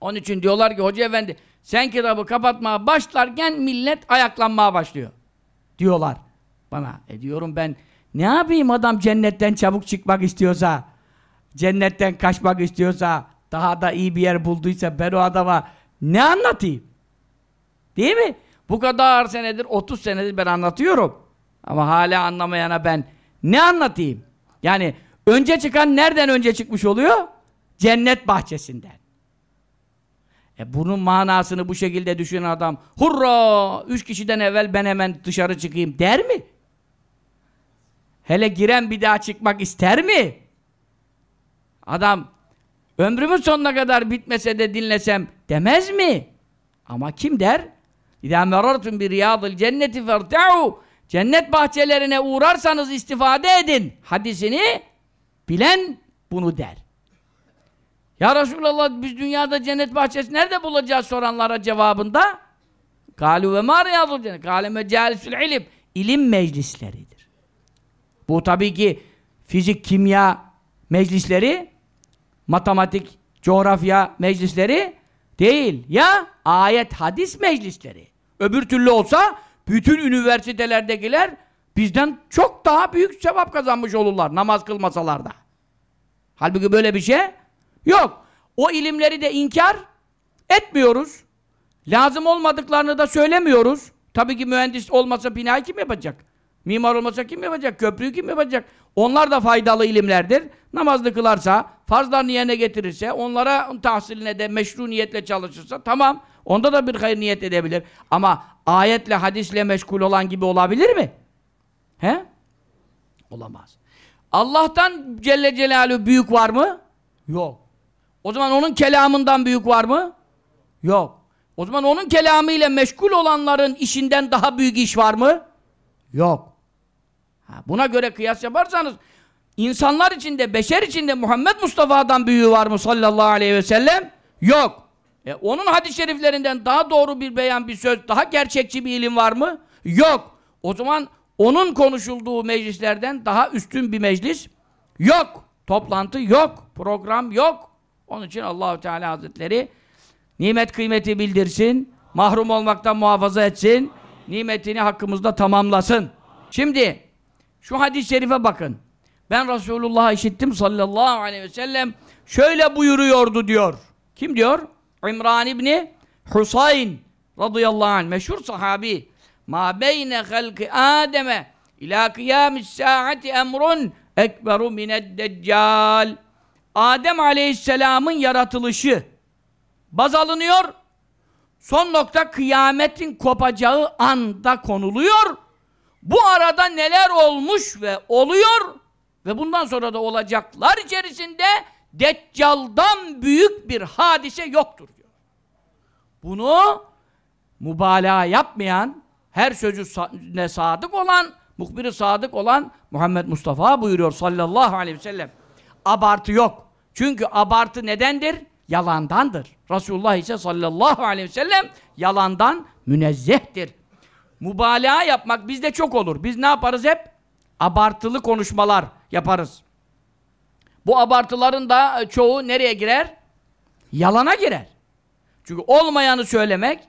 [SPEAKER 1] Onun için diyorlar ki hoca efendi sen kitabı kapatmaya başlarken millet ayaklanmaya başlıyor. Diyorlar bana. E diyorum ben ne yapayım adam cennetten çabuk çıkmak istiyorsa, cennetten kaçmak istiyorsa, daha da iyi bir yer bulduysa ben o adama ne anlatayım? Değil mi? Bu kadar senedir, 30 senedir ben anlatıyorum. Ama hala anlamayana ben ne anlatayım? Yani önce çıkan nereden önce çıkmış oluyor? Cennet bahçesinden. E bunun manasını bu şekilde düşünen adam hurra üç kişiden evvel ben hemen dışarı çıkayım der mi? Hele giren bir daha çıkmak ister mi? Adam ömrümün sonuna kadar bitmese de dinlesem demez mi? Ama kim der? İzâ merartum bir riyâdıl cenneti ferte'û Cennet bahçelerine uğrarsanız istifade edin. Hadisini bilen bunu der. Ya Resulallah biz dünyada cennet bahçesi nerede bulacağız soranlara cevabında Kalu ve ma riyadul cennet. Kâle mecalisül ilim. İlim meclisleridir. Bu tabii ki fizik, kimya meclisleri, matematik, coğrafya meclisleri değil. Ya ayet, hadis meclisleri. Öbür türlü olsa bütün üniversitelerdekiler bizden çok daha büyük sevap kazanmış olurlar namaz kılmasalar da. Halbuki böyle bir şey yok. O ilimleri de inkar etmiyoruz. Lazım olmadıklarını da söylemiyoruz. Tabii ki mühendis olmasa binayı kim yapacak? Mimar olmasa kim yapacak? Köprüyü kim yapacak? Onlar da faydalı ilimlerdir. Namazlı kılarsa, farzlarını yerine getirirse, onlara tahsiline de meşru niyetle çalışırsa tamam. Onda da bir hayır niyet edebilir. Ama ayetle, hadisle meşgul olan gibi olabilir mi? He? Olamaz. Allah'tan Celle Celaluhu büyük var mı? Yok. O zaman onun kelamından büyük var mı? Yok. O zaman onun kelamıyla meşgul olanların işinden daha büyük iş var mı? Yok. Buna göre kıyas yaparsanız insanlar içinde, beşer içinde Muhammed Mustafa'dan büyüğü var mı sallallahu aleyhi ve sellem? Yok. E, onun hadis-i şeriflerinden daha doğru bir beyan, bir söz, daha gerçekçi bir ilim var mı? Yok. O zaman onun konuşulduğu meclislerden daha üstün bir meclis yok. Toplantı yok. Program yok. Onun için Allahü Teala Hazretleri nimet kıymeti bildirsin, mahrum olmaktan muhafaza etsin, nimetini hakkımızda tamamlasın. Şimdi şu hadis-i şerife bakın. Ben Resulullah'ı işittim sallallahu aleyhi ve sellem şöyle buyuruyordu diyor. Kim diyor? İmran İbni Husayn radıyallahu anh meşhur sahabi ma beyne halki Adem'e ila kıyamis saati emrun ekberu mined deccal Adem aleyhisselamın yaratılışı baz alınıyor son nokta kıyametin kopacağı anda konuluyor bu arada neler olmuş ve oluyor ve bundan sonra da olacaklar içerisinde Deccal'dan büyük bir hadise yoktur diyor. Bunu mübalağa yapmayan, her sözü ne sadık olan, muhbiri sadık olan Muhammed Mustafa buyuruyor sallallahu aleyhi ve sellem. Abartı yok. Çünkü abartı nedendir? Yalandandır. Resulullah ise sallallahu aleyhi ve sellem yalandan münezzehtir. Mübalağa yapmak bizde çok olur. Biz ne yaparız hep? Abartılı konuşmalar yaparız. Bu abartıların da çoğu nereye girer? Yalana girer. Çünkü olmayanı söylemek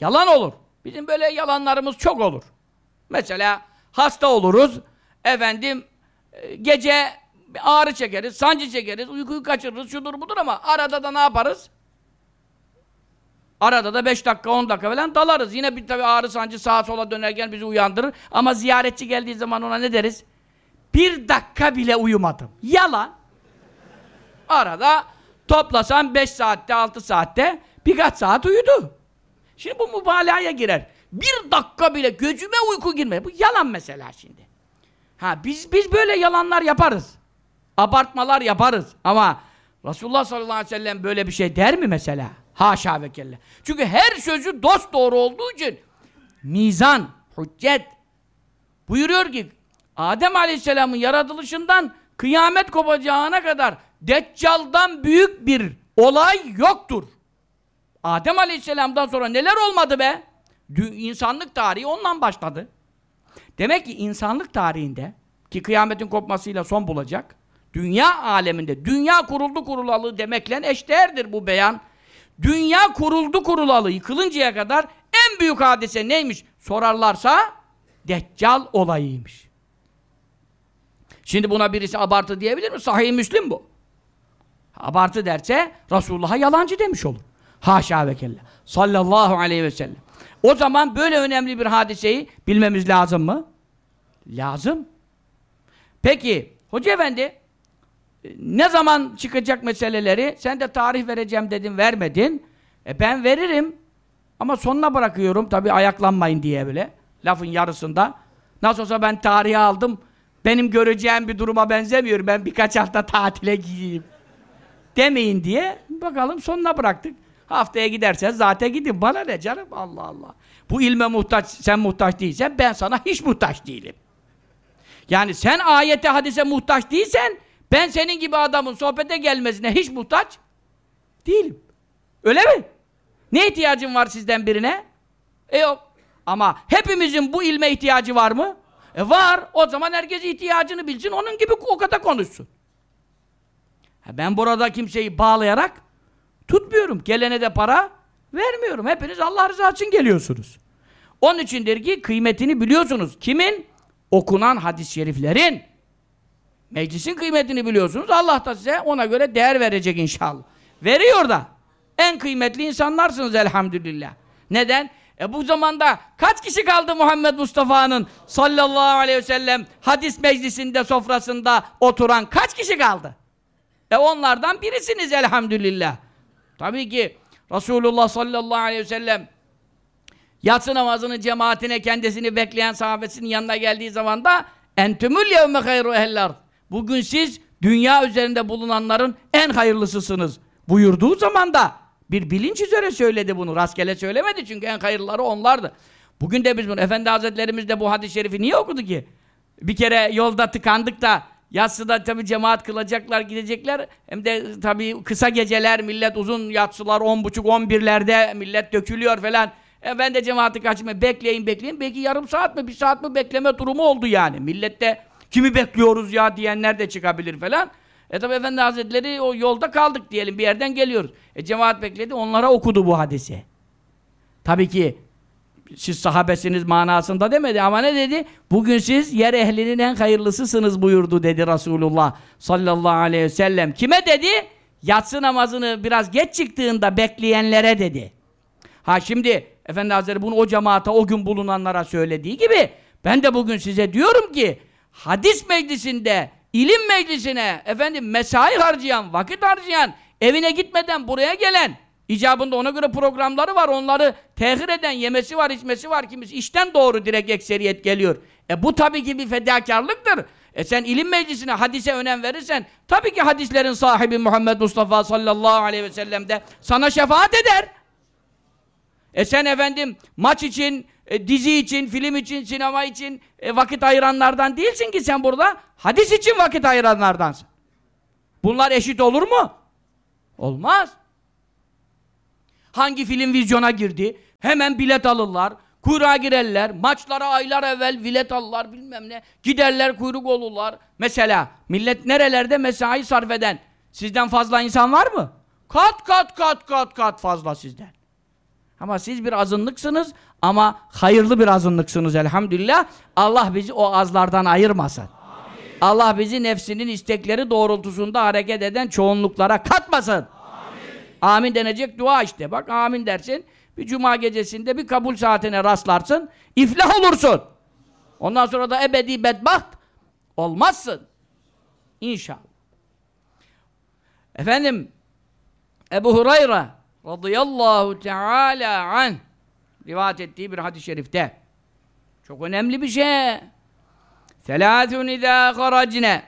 [SPEAKER 1] yalan olur. Bizim böyle yalanlarımız çok olur. Mesela hasta oluruz. Efendim e, gece ağrı çekeriz, sancı çekeriz, uykuyu kaçırırız, şudur budur ama arada da ne yaparız? Arada da 5 dakika 10 dakika falan dalarız. Yine bir tabii ağrı sancı sağa sola dönerken bizi uyandırır. Ama ziyaretçi geldiği zaman ona ne deriz? Bir dakika bile uyumadım. Yalan. Arada toplasan 5 saatte 6 saatte birkaç saat uyudu. Şimdi bu mübalağaya girer. Bir dakika bile gözüme uyku girmedi. Bu yalan mesela şimdi. Ha biz biz böyle yalanlar yaparız. Abartmalar yaparız. Ama Resulullah sallallahu aleyhi ve sellem böyle bir şey der mi mesela? Haşa ve kelle. Çünkü her sözü dost doğru olduğu için mizan, hüccet buyuruyor ki Adem aleyhisselamın yaratılışından kıyamet kopacağına kadar Deccal'dan büyük bir olay yoktur. Adem aleyhisselamdan sonra neler olmadı be? İnsanlık tarihi ondan başladı. Demek ki insanlık tarihinde ki kıyametin kopmasıyla son bulacak dünya aleminde dünya kuruldu kurulalı demekle eşdeğerdir bu beyan. Dünya kuruldu kurulalı yıkılıncaya kadar en büyük hadise neymiş? Sorarlarsa Deccal olayıymış. Şimdi buna birisi abartı diyebilir mi? Sahih Müslim bu. Abartı derse Resulullah'a yalancı demiş olur. Haşa ve kella. Sallallahu aleyhi ve sellem. O zaman böyle önemli bir hadiseyi bilmemiz lazım mı? Lazım. Peki, Hoca Efendi ne zaman çıkacak meseleleri? Sen de tarih vereceğim dedin, vermedin. E ben veririm. Ama sonuna bırakıyorum. Tabi ayaklanmayın diye bile. Lafın yarısında. Nasıl olsa ben tarihi aldım. Benim göreceğim bir duruma benzemiyor. Ben birkaç hafta tatile gideyim. Demeyin diye. Bakalım sonuna bıraktık. Haftaya gidersen zaten gidin. Bana ne canım? Allah Allah. Bu ilme muhtaç, sen muhtaç değilsen ben sana hiç muhtaç değilim. Yani sen ayete hadise muhtaç değilsen ben senin gibi adamın sohbete gelmesine hiç muhtaç değilim. Öyle mi? Ne ihtiyacın var sizden birine? E yok. Ama hepimizin bu ilme ihtiyacı var mı? E var. O zaman herkes ihtiyacını bilsin, onun gibi o kadar konuşsun. Ben burada kimseyi bağlayarak tutmuyorum. Gelene de para vermiyorum. Hepiniz Allah rızası için geliyorsunuz. Onun içindir ki kıymetini biliyorsunuz. Kimin? Okunan hadis-i şeriflerin. Meclisin kıymetini biliyorsunuz. Allah da size ona göre değer verecek inşallah. Veriyor da. En kıymetli insanlarsınız elhamdülillah. Neden? E bu zamanda kaç kişi kaldı Muhammed Mustafa'nın sallallahu aleyhi ve sellem hadis meclisinde sofrasında oturan kaç kişi kaldı? E onlardan birisiniz elhamdülillah. Tabii ki Resulullah sallallahu aleyhi ve sellem yatsı namazının cemaatine kendisini bekleyen sahabesinin yanına geldiği zaman da entümül yevme hayru ehler bugün siz dünya üzerinde bulunanların en hayırlısısınız buyurduğu zaman da bir bilinç üzere söyledi bunu. Rastgele söylemedi çünkü en hayırlıları onlardı. Bugün de biz bunu, Efendi Hazretlerimiz de bu hadis-i şerifi niye okudu ki? Bir kere yolda tıkandık da yatsıda tabi cemaat kılacaklar, gidecekler. Hem de tabi kısa geceler, millet uzun yatsılar, on buçuk, on birlerde millet dökülüyor falan. E ben de cemaati kaçmayayım, bekleyin bekleyin. Belki yarım saat mi, bir saat mi bekleme durumu oldu yani. Millette kimi bekliyoruz ya diyenler de çıkabilir falan. E tabi Efendi Hazretleri o yolda kaldık diyelim bir yerden geliyoruz. E cemaat bekledi onlara okudu bu hadisi. Tabii ki siz sahabesiniz manasında demedi ama ne dedi? Bugün siz yer ehlinin en hayırlısısınız buyurdu dedi Resulullah sallallahu aleyhi ve sellem. Kime dedi? Yatsı namazını biraz geç çıktığında bekleyenlere dedi. Ha şimdi Efendi Hazretleri bunu o cemaate o gün bulunanlara söylediği gibi ben de bugün size diyorum ki hadis meclisinde ilim meclisine efendim mesai harcayan, vakit harcayan, evine gitmeden buraya gelen, icabında ona göre programları var, onları tehir eden, yemesi var, içmesi var, kimisi işten doğru direkt ekseriyet geliyor. E bu tabii ki bir fedakarlıktır. E sen ilim meclisine, hadise önem verirsen, tabii ki hadislerin sahibi Muhammed Mustafa sallallahu aleyhi ve sellem de sana şefaat eder. E sen efendim maç için, e, dizi için, film için, sinema için e, vakit ayıranlardan değilsin ki sen burada. Hadis için vakit ayıranlardansın. Bunlar eşit olur mu? Olmaz. Hangi film vizyona girdi? Hemen bilet alırlar. Kuyruğa girerler, maçlara aylar evvel bilet alırlar bilmem ne. Giderler kuyruk olurlar. Mesela millet nerelerde mesai sarf eden sizden fazla insan var mı? Kat kat kat kat kat fazla sizden. Ama siz bir azınlıksınız ama hayırlı bir azınlıksınız elhamdülillah. Allah bizi o azlardan ayırmasın. Amin. Allah bizi nefsinin istekleri doğrultusunda hareket eden çoğunluklara katmasın. Amin. amin denecek dua işte. Bak amin dersin. Bir cuma gecesinde bir kabul saatine rastlarsın. iflah olursun. Ondan sonra da ebedi bedbaht olmazsın. İnşallah. Efendim Ebu Hureyre radıyallahu teala an rivayet ettiği bir hadis-i şerifte çok önemli bir şey. Selâthun izâ haracne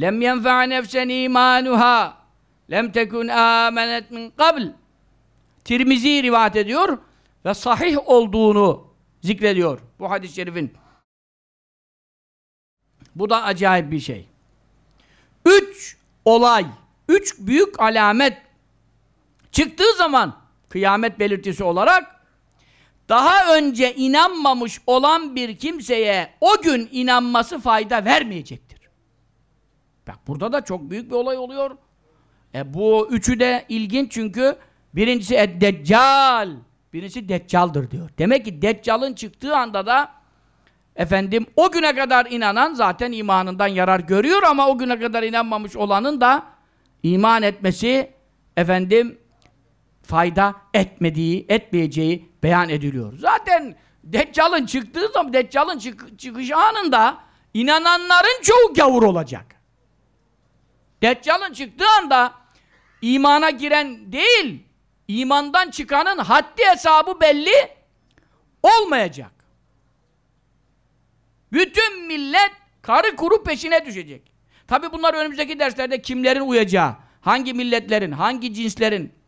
[SPEAKER 1] lem yenfe'a nefsen imanuha lem tekun âmenet min qabl Tirmizi rivayet ediyor ve sahih olduğunu zikrediyor bu hadis-i şerifin. Bu da acayip bir şey. Üç olay, üç büyük alamet çıktığı zaman kıyamet belirtisi olarak daha önce inanmamış olan bir kimseye o gün inanması fayda vermeyecektir. Bak burada da çok büyük bir olay oluyor. E bu üçü de ilginç çünkü birincisi Deccal, birincisi Deccal'dır diyor. Demek ki Deccal'ın çıktığı anda da efendim o güne kadar inanan zaten imanından yarar görüyor ama o güne kadar inanmamış olanın da iman etmesi efendim fayda etmediği, etmeyeceği beyan ediliyor. Zaten Deccal'ın çıktığı zaman, Deccal'ın çık çıkış anında inananların çoğu gavur olacak. Deccal'ın çıktığı anda imana giren değil, imandan çıkanın haddi hesabı belli olmayacak. Bütün millet karı kuru peşine düşecek. Tabi bunlar önümüzdeki derslerde kimlerin uyacağı, hangi milletlerin, hangi cinslerin,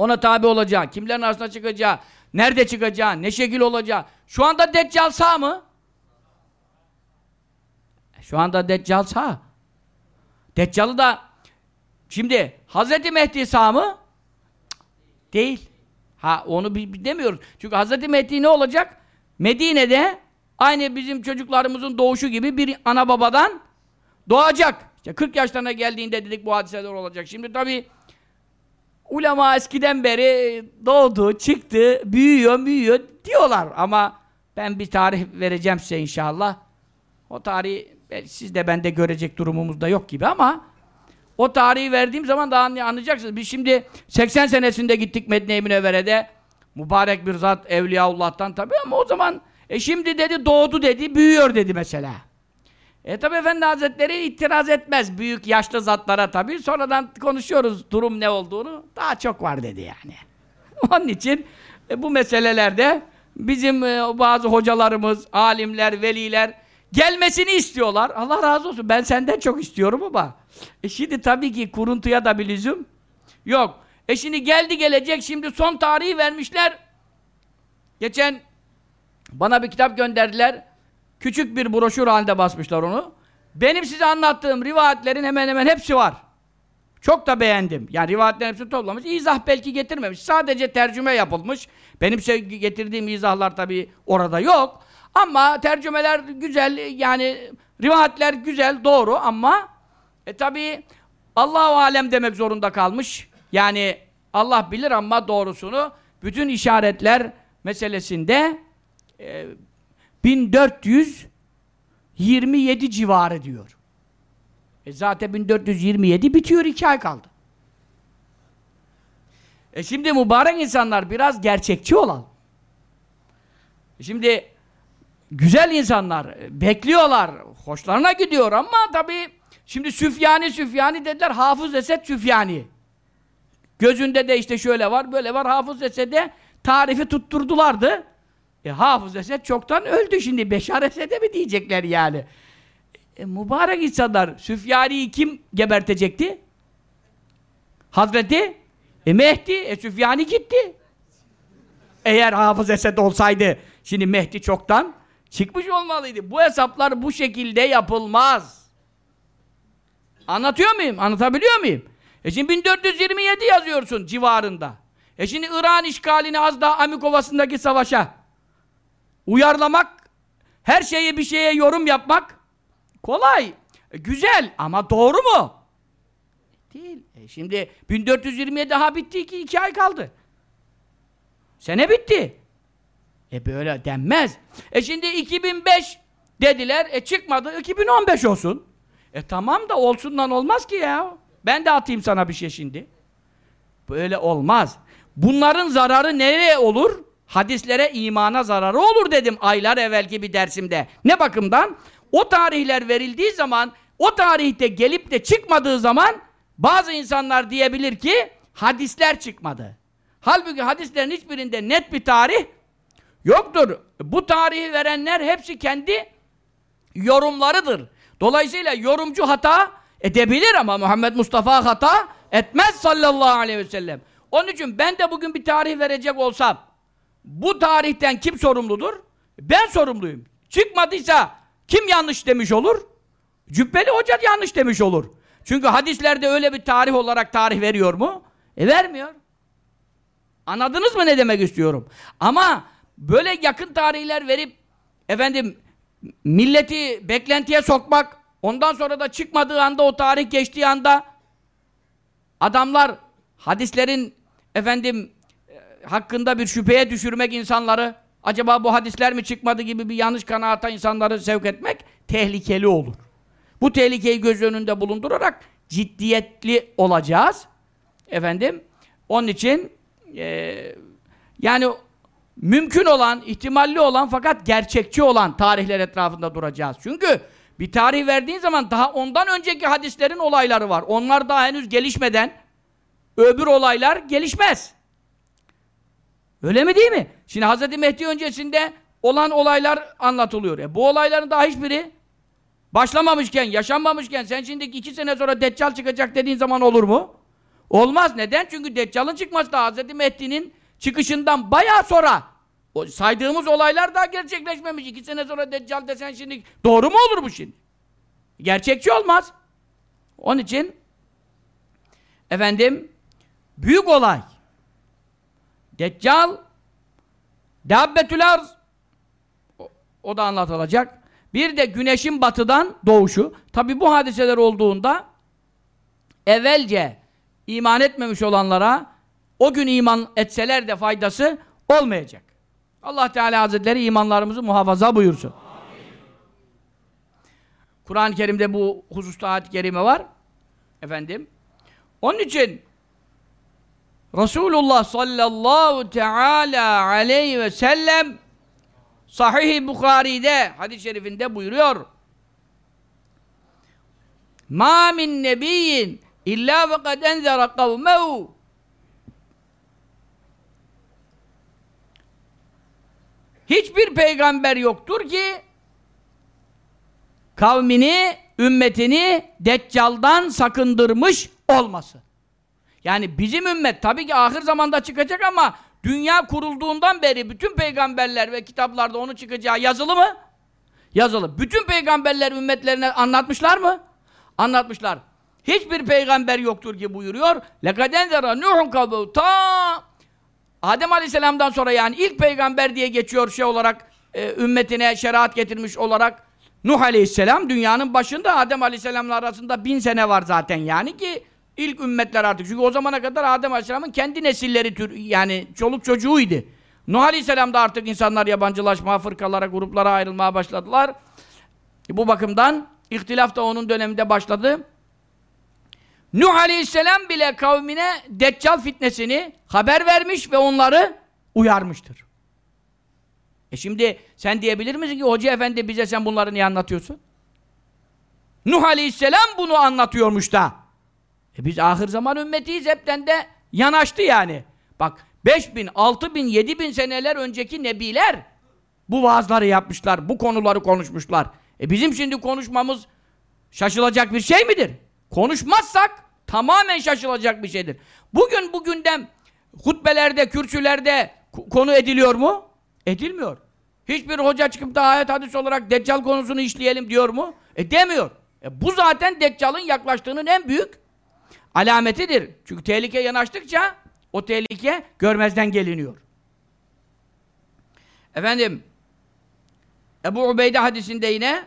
[SPEAKER 1] ona tabi olacağı, kimlerin arasına çıkacağı, nerede çıkacağı, ne şekil olacağı. Şu anda Deccal sağ mı? Şu anda Deccal sağ. Deccal'ı da şimdi Hazreti Mehdi sağ mı? Değil. Ha onu demiyoruz. Çünkü Hazreti Mehdi ne olacak? Medine'de aynı bizim çocuklarımızın doğuşu gibi bir ana babadan doğacak. İşte 40 yaşlarına geldiğinde dedik bu hadiseler olacak. Şimdi tabii ulema eskiden beri doğdu, çıktı, büyüyor, büyüyor diyorlar. Ama ben bir tarih vereceğim size inşallah. O tarihi siz de bende görecek durumumuz da yok gibi ama o tarihi verdiğim zaman daha anlayacaksınız. Biz şimdi 80 senesinde gittik Medine-i Münevvere'de. Mübarek bir zat Evliyaullah'tan tabii ama o zaman e şimdi dedi doğdu dedi, büyüyor dedi mesela. E tabi Efendi Hazretleri itiraz etmez büyük yaşlı zatlara tabi. Sonradan konuşuyoruz durum ne olduğunu. Daha çok var dedi yani. Onun için e, bu meselelerde bizim e, bazı hocalarımız, alimler, veliler gelmesini istiyorlar. Allah razı olsun. Ben senden çok istiyorum ama. E şimdi tabii ki kuruntuya da bir lüzum yok. E şimdi geldi gelecek şimdi son tarihi vermişler. Geçen bana bir kitap gönderdiler. Küçük bir broşür halinde basmışlar onu. Benim size anlattığım rivayetlerin hemen hemen hepsi var. Çok da beğendim. Yani rivayetlerin hepsini toplamış. İzah belki getirmemiş. Sadece tercüme yapılmış. Benim şey getirdiğim izahlar tabii orada yok. Ama tercümeler güzel. Yani rivayetler güzel, doğru ama e tabii Allahu alem demek zorunda kalmış. Yani Allah bilir ama doğrusunu bütün işaretler meselesinde e, 1427 civarı diyor. E zaten 1427 bitiyor, iki ay kaldı. E şimdi mübarek insanlar biraz gerçekçi olalım. E şimdi güzel insanlar e, bekliyorlar, hoşlarına gidiyor ama tabii şimdi Süfyani Süfyani dediler, Hafız Esed Süfyani. Gözünde de işte şöyle var, böyle var. Hafız Esed'e tarifi tutturdulardı. E, Hafız Esed çoktan öldü şimdi. Beşar Esed'e mi diyecekler yani? E, mübarek insanlar. Süfyani'yi kim gebertecekti? Hazreti e, Mehdi. E, Süfyani gitti. Eğer Hafız Esed olsaydı şimdi Mehdi çoktan çıkmış olmalıydı. Bu hesaplar bu şekilde yapılmaz. Anlatıyor muyum? Anlatabiliyor muyum? E şimdi 1427 yazıyorsun civarında. E şimdi İran işgalini az daha Amikovası'ndaki savaşa uyarlamak, her şeye bir şeye yorum yapmak kolay, e, güzel ama doğru mu? Değil. E şimdi 1420'ye daha bitti ki iki ay kaldı. Sene bitti. E böyle denmez. E şimdi 2005 dediler, e çıkmadı, 2015 olsun. E tamam da olsundan olmaz ki ya. Ben de atayım sana bir şey şimdi. Böyle olmaz. Bunların zararı nereye olur? Hadislere, imana zararı olur dedim aylar evvelki bir dersimde. Ne bakımdan? O tarihler verildiği zaman, o tarihte gelip de çıkmadığı zaman bazı insanlar diyebilir ki hadisler çıkmadı. Halbuki hadislerin hiçbirinde net bir tarih yoktur. Bu tarihi verenler hepsi kendi yorumlarıdır. Dolayısıyla yorumcu hata edebilir ama Muhammed Mustafa hata etmez sallallahu aleyhi ve sellem. Onun için ben de bugün bir tarih verecek olsam bu tarihten kim sorumludur? Ben sorumluyum. Çıkmadıysa kim yanlış demiş olur? Cübbeli Hoca yanlış demiş olur. Çünkü hadislerde öyle bir tarih olarak tarih veriyor mu? E vermiyor. Anladınız mı ne demek istiyorum? Ama böyle yakın tarihler verip efendim milleti beklentiye sokmak ondan sonra da çıkmadığı anda o tarih geçtiği anda adamlar hadislerin efendim hakkında bir şüpheye düşürmek insanları acaba bu hadisler mi çıkmadı gibi bir yanlış kanaata insanları sevk etmek tehlikeli olur. Bu tehlikeyi göz önünde bulundurarak ciddiyetli olacağız. Efendim onun için e, yani mümkün olan, ihtimalli olan fakat gerçekçi olan tarihler etrafında duracağız. Çünkü bir tarih verdiğin zaman daha ondan önceki hadislerin olayları var. Onlar daha henüz gelişmeden öbür olaylar gelişmez. Öyle mi değil mi? Şimdi Hz. Mehdi öncesinde olan olaylar anlatılıyor. E bu olayların daha hiçbiri başlamamışken, yaşanmamışken sen şimdi iki sene sonra Deccal çıkacak dediğin zaman olur mu? Olmaz. Neden? Çünkü Deccal'ın çıkması da Hz. Mehdi'nin çıkışından bayağı sonra o saydığımız olaylar daha gerçekleşmemiş. İki sene sonra Deccal desen şimdi doğru mu olur bu şimdi? Gerçekçi olmaz. Onun için efendim büyük olay Deccal Dabbetül Arz o, o da anlatılacak. Bir de güneşin batıdan doğuşu. Tabi bu hadiseler olduğunda evvelce iman etmemiş olanlara o gün iman etseler de faydası olmayacak. Allah Teala Hazretleri imanlarımızı muhafaza buyursun. Kur'an-ı Kerim'de bu hususta ayet-i kerime var. Efendim. Onun için Resulullah sallallahu teala aleyhi ve sellem Sahih-i Bukhari'de hadis-i şerifinde buyuruyor. Ma min nebiyyin illa ve kad enzera kavmehu Hiçbir peygamber yoktur ki kavmini, ümmetini Deccal'dan sakındırmış olmasın. Yani bizim ümmet tabii ki ahir zamanda çıkacak ama dünya kurulduğundan beri bütün peygamberler ve kitaplarda onun çıkacağı yazılı mı? Yazılı. Bütün peygamberler ümmetlerine anlatmışlar mı? Anlatmışlar. Hiçbir peygamber yoktur ki buyuruyor. lekadenzera nuhun kabu ta Adem Aleyhisselam'dan sonra yani ilk peygamber diye geçiyor şey olarak e, ümmetine şeriat getirmiş olarak Nuh Aleyhisselam dünyanın başında Adem Aleyhisselam'la arasında bin sene var zaten yani ki ilk ümmetler artık. Çünkü o zamana kadar Adem Aleyhisselam'ın kendi nesilleri tür, yani çoluk çocuğuydu. Nuh Aleyhisselam'da artık insanlar yabancılaşma, fırkalara, gruplara ayrılmaya başladılar. E, bu bakımdan ihtilaf da onun döneminde başladı. Nuh Aleyhisselam bile kavmine Deccal fitnesini haber vermiş ve onları uyarmıştır. E şimdi sen diyebilir misin ki Hoca Efendi bize sen bunları niye anlatıyorsun? Nuh Aleyhisselam bunu anlatıyormuş da. E biz ahir zaman ümmetiyiz hepten de yanaştı yani. Bak 5 bin, 6 bin, 7 bin seneler önceki nebiler bu vaazları yapmışlar, bu konuları konuşmuşlar. E bizim şimdi konuşmamız şaşılacak bir şey midir? Konuşmazsak tamamen şaşılacak bir şeydir. Bugün bugünden hutbelerde, kürsülerde konu ediliyor mu? Edilmiyor. Hiçbir hoca çıkıp da ayet hadis olarak Deccal konusunu işleyelim diyor mu? E demiyor. E bu zaten Deccal'ın yaklaştığının en büyük alametidir. Çünkü tehlike yanaştıkça O tehlike görmezden geliniyor. Efendim Ebu Ubeyde hadisinde yine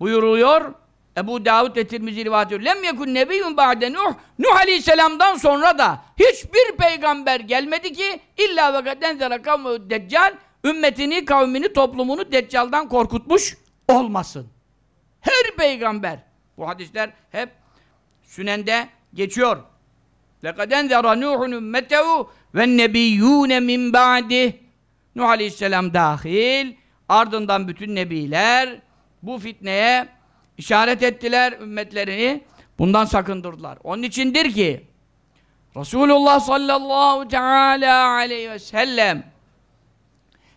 [SPEAKER 1] buyuruluyor Ebu Davud ve Tirmizi rivayet ediyor. Lem yekun nebiyyun ba'de Nuh. Nuh Aleyhisselam'dan sonra da hiçbir peygamber gelmedi ki illa ve kaden zera kavmu deccal ümmetini, kavmini, toplumunu deccaldan korkutmuş olmasın. Her peygamber. Bu hadisler hep Sünende geçiyor. لَقَدْ اَنْذَرَ نُوحٌ اُمَّتَهُ وَالنَّبِيُّونَ مِنْ بَعْدِهِ Nuh Aleyhisselam dahil, ardından bütün nebiler bu fitneye işaret ettiler ümmetlerini, bundan sakındırdılar. Onun içindir ki Resulullah sallallahu teala aleyhi ve sellem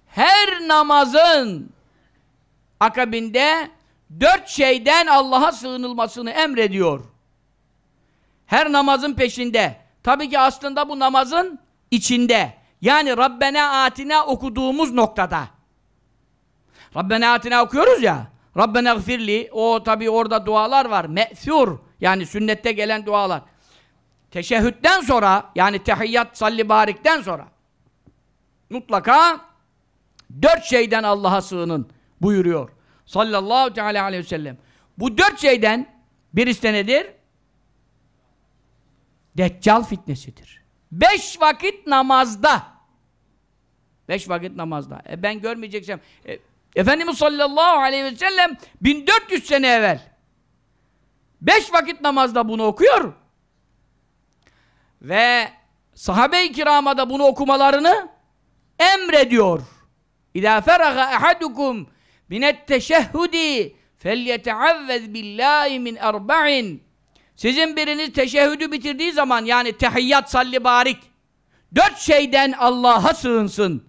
[SPEAKER 1] her namazın akabinde dört şeyden Allah'a sığınılmasını emrediyor. Her namazın peşinde. Tabii ki aslında bu namazın içinde. Yani Rabbena Atina okuduğumuz noktada. Rabbena Atina okuyoruz ya. Rabbena gfirli. O tabii orada dualar var. Me'thur. Yani sünnette gelen dualar. Teşehhütten sonra yani tehiyyat salli barikten sonra mutlaka dört şeyden Allah'a sığının buyuruyor. Sallallahu teala aleyhi ve sellem. Bu dört şeyden birisi nedir? Deccal fitnesidir. Beş vakit namazda. Beş vakit namazda. E ben görmeyeceksem. E, Efendimiz sallallahu aleyhi ve sellem 1400 sene evvel beş vakit namazda bunu okuyor. Ve sahabe-i kirama da bunu okumalarını emrediyor. İzâ feraga ehadukum minet teşehhudi felyeteavvez billahi min erba'in sizin biriniz teşehhüdü bitirdiği zaman yani tehiyyat salli barik dört şeyden Allah'a sığınsın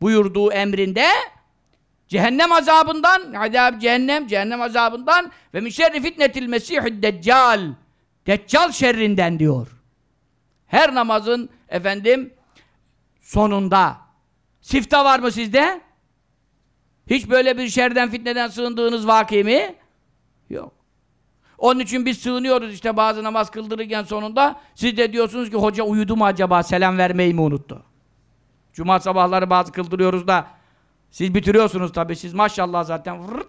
[SPEAKER 1] buyurduğu emrinde cehennem azabından azab cehennem cehennem azabından ve min fitnetil mesihid deccal deccal şerrinden diyor. Her namazın efendim sonunda sifta var mı sizde? Hiç böyle bir şerden fitneden sığındığınız vaki mi? Yok. Onun için biz sığınıyoruz işte bazı namaz kıldırırken sonunda. Siz de diyorsunuz ki hoca uyudu mu acaba selam vermeyi mi unuttu? Cuma sabahları bazı kıldırıyoruz da siz bitiriyorsunuz tabi siz maşallah zaten vırrt,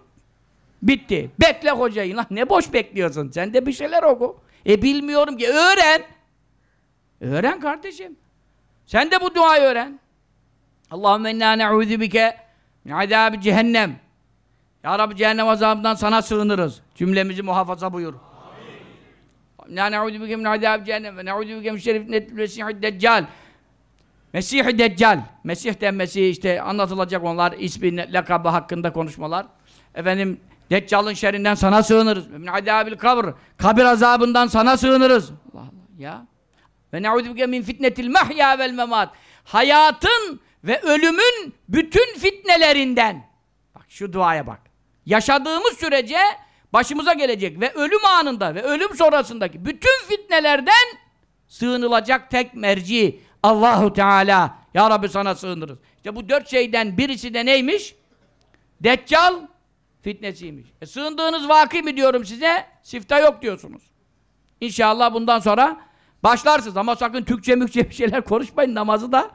[SPEAKER 1] bitti. Bekle hocayı lan ne boş bekliyorsun sen de bir şeyler oku. E bilmiyorum ki öğren. Öğren kardeşim. Sen de bu duayı öğren. Allahümme inna ne'udhu bike min azâbi cehennem. Ya Rabbi cehennem azabından sana sığınırız. Cümlemizi muhafaza buyur. İnna ne'udhu bike min azâbi cehennem ve ne'udhu bike min şerif netil mesihid deccal. Mesih-i Deccal. Mesih denmesi işte anlatılacak onlar ismi, lakabı hakkında konuşmalar. Efendim Deccal'ın şerrinden sana sığınırız. Min adabil kabr. Kabir azabından sana sığınırız. Allah Allah ya. Ve ne'udhu min fitnetil mahya vel memat. Hayatın ve ölümün bütün fitnelerinden. Bak şu duaya bak. Yaşadığımız sürece başımıza gelecek ve ölüm anında ve ölüm sonrasındaki bütün fitnelerden sığınılacak tek merci Allahu Teala. Ya Rabbi sana sığınırız. İşte bu dört şeyden birisi de neymiş? Deccal fitnesiymiş. E sığındığınız vakı mi diyorum size? Sifta yok diyorsunuz. İnşallah bundan sonra başlarsınız ama sakın Türkçe mükçe bir şeyler konuşmayın namazı da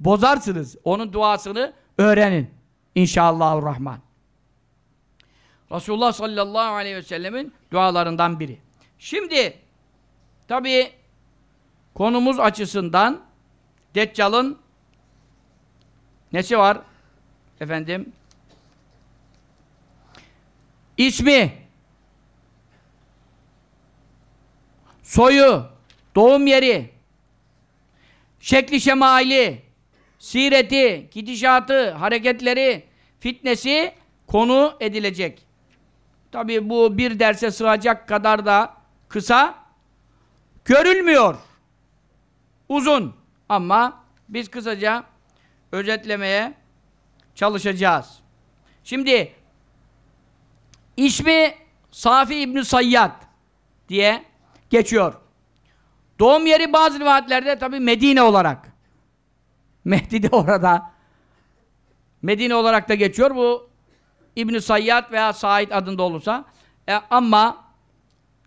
[SPEAKER 1] bozarsınız. Onun duasını öğrenin. İnşallahurrahman. Resulullah sallallahu aleyhi ve sellemin dualarından biri. Şimdi tabi konumuz açısından Deccal'ın nesi var? Efendim ismi soyu doğum yeri şekli şemali sireti, gidişatı, hareketleri, fitnesi konu edilecek. Tabi bu bir derse sığacak kadar da kısa görülmüyor. Uzun. Ama biz kısaca özetlemeye çalışacağız. Şimdi ismi Safi İbni Sayyad diye geçiyor. Doğum yeri bazı rivayetlerde tabi Medine olarak. Mehdi de orada. Medine olarak da geçiyor. Bu İbn Sayyad veya Said adında olursa. E, ama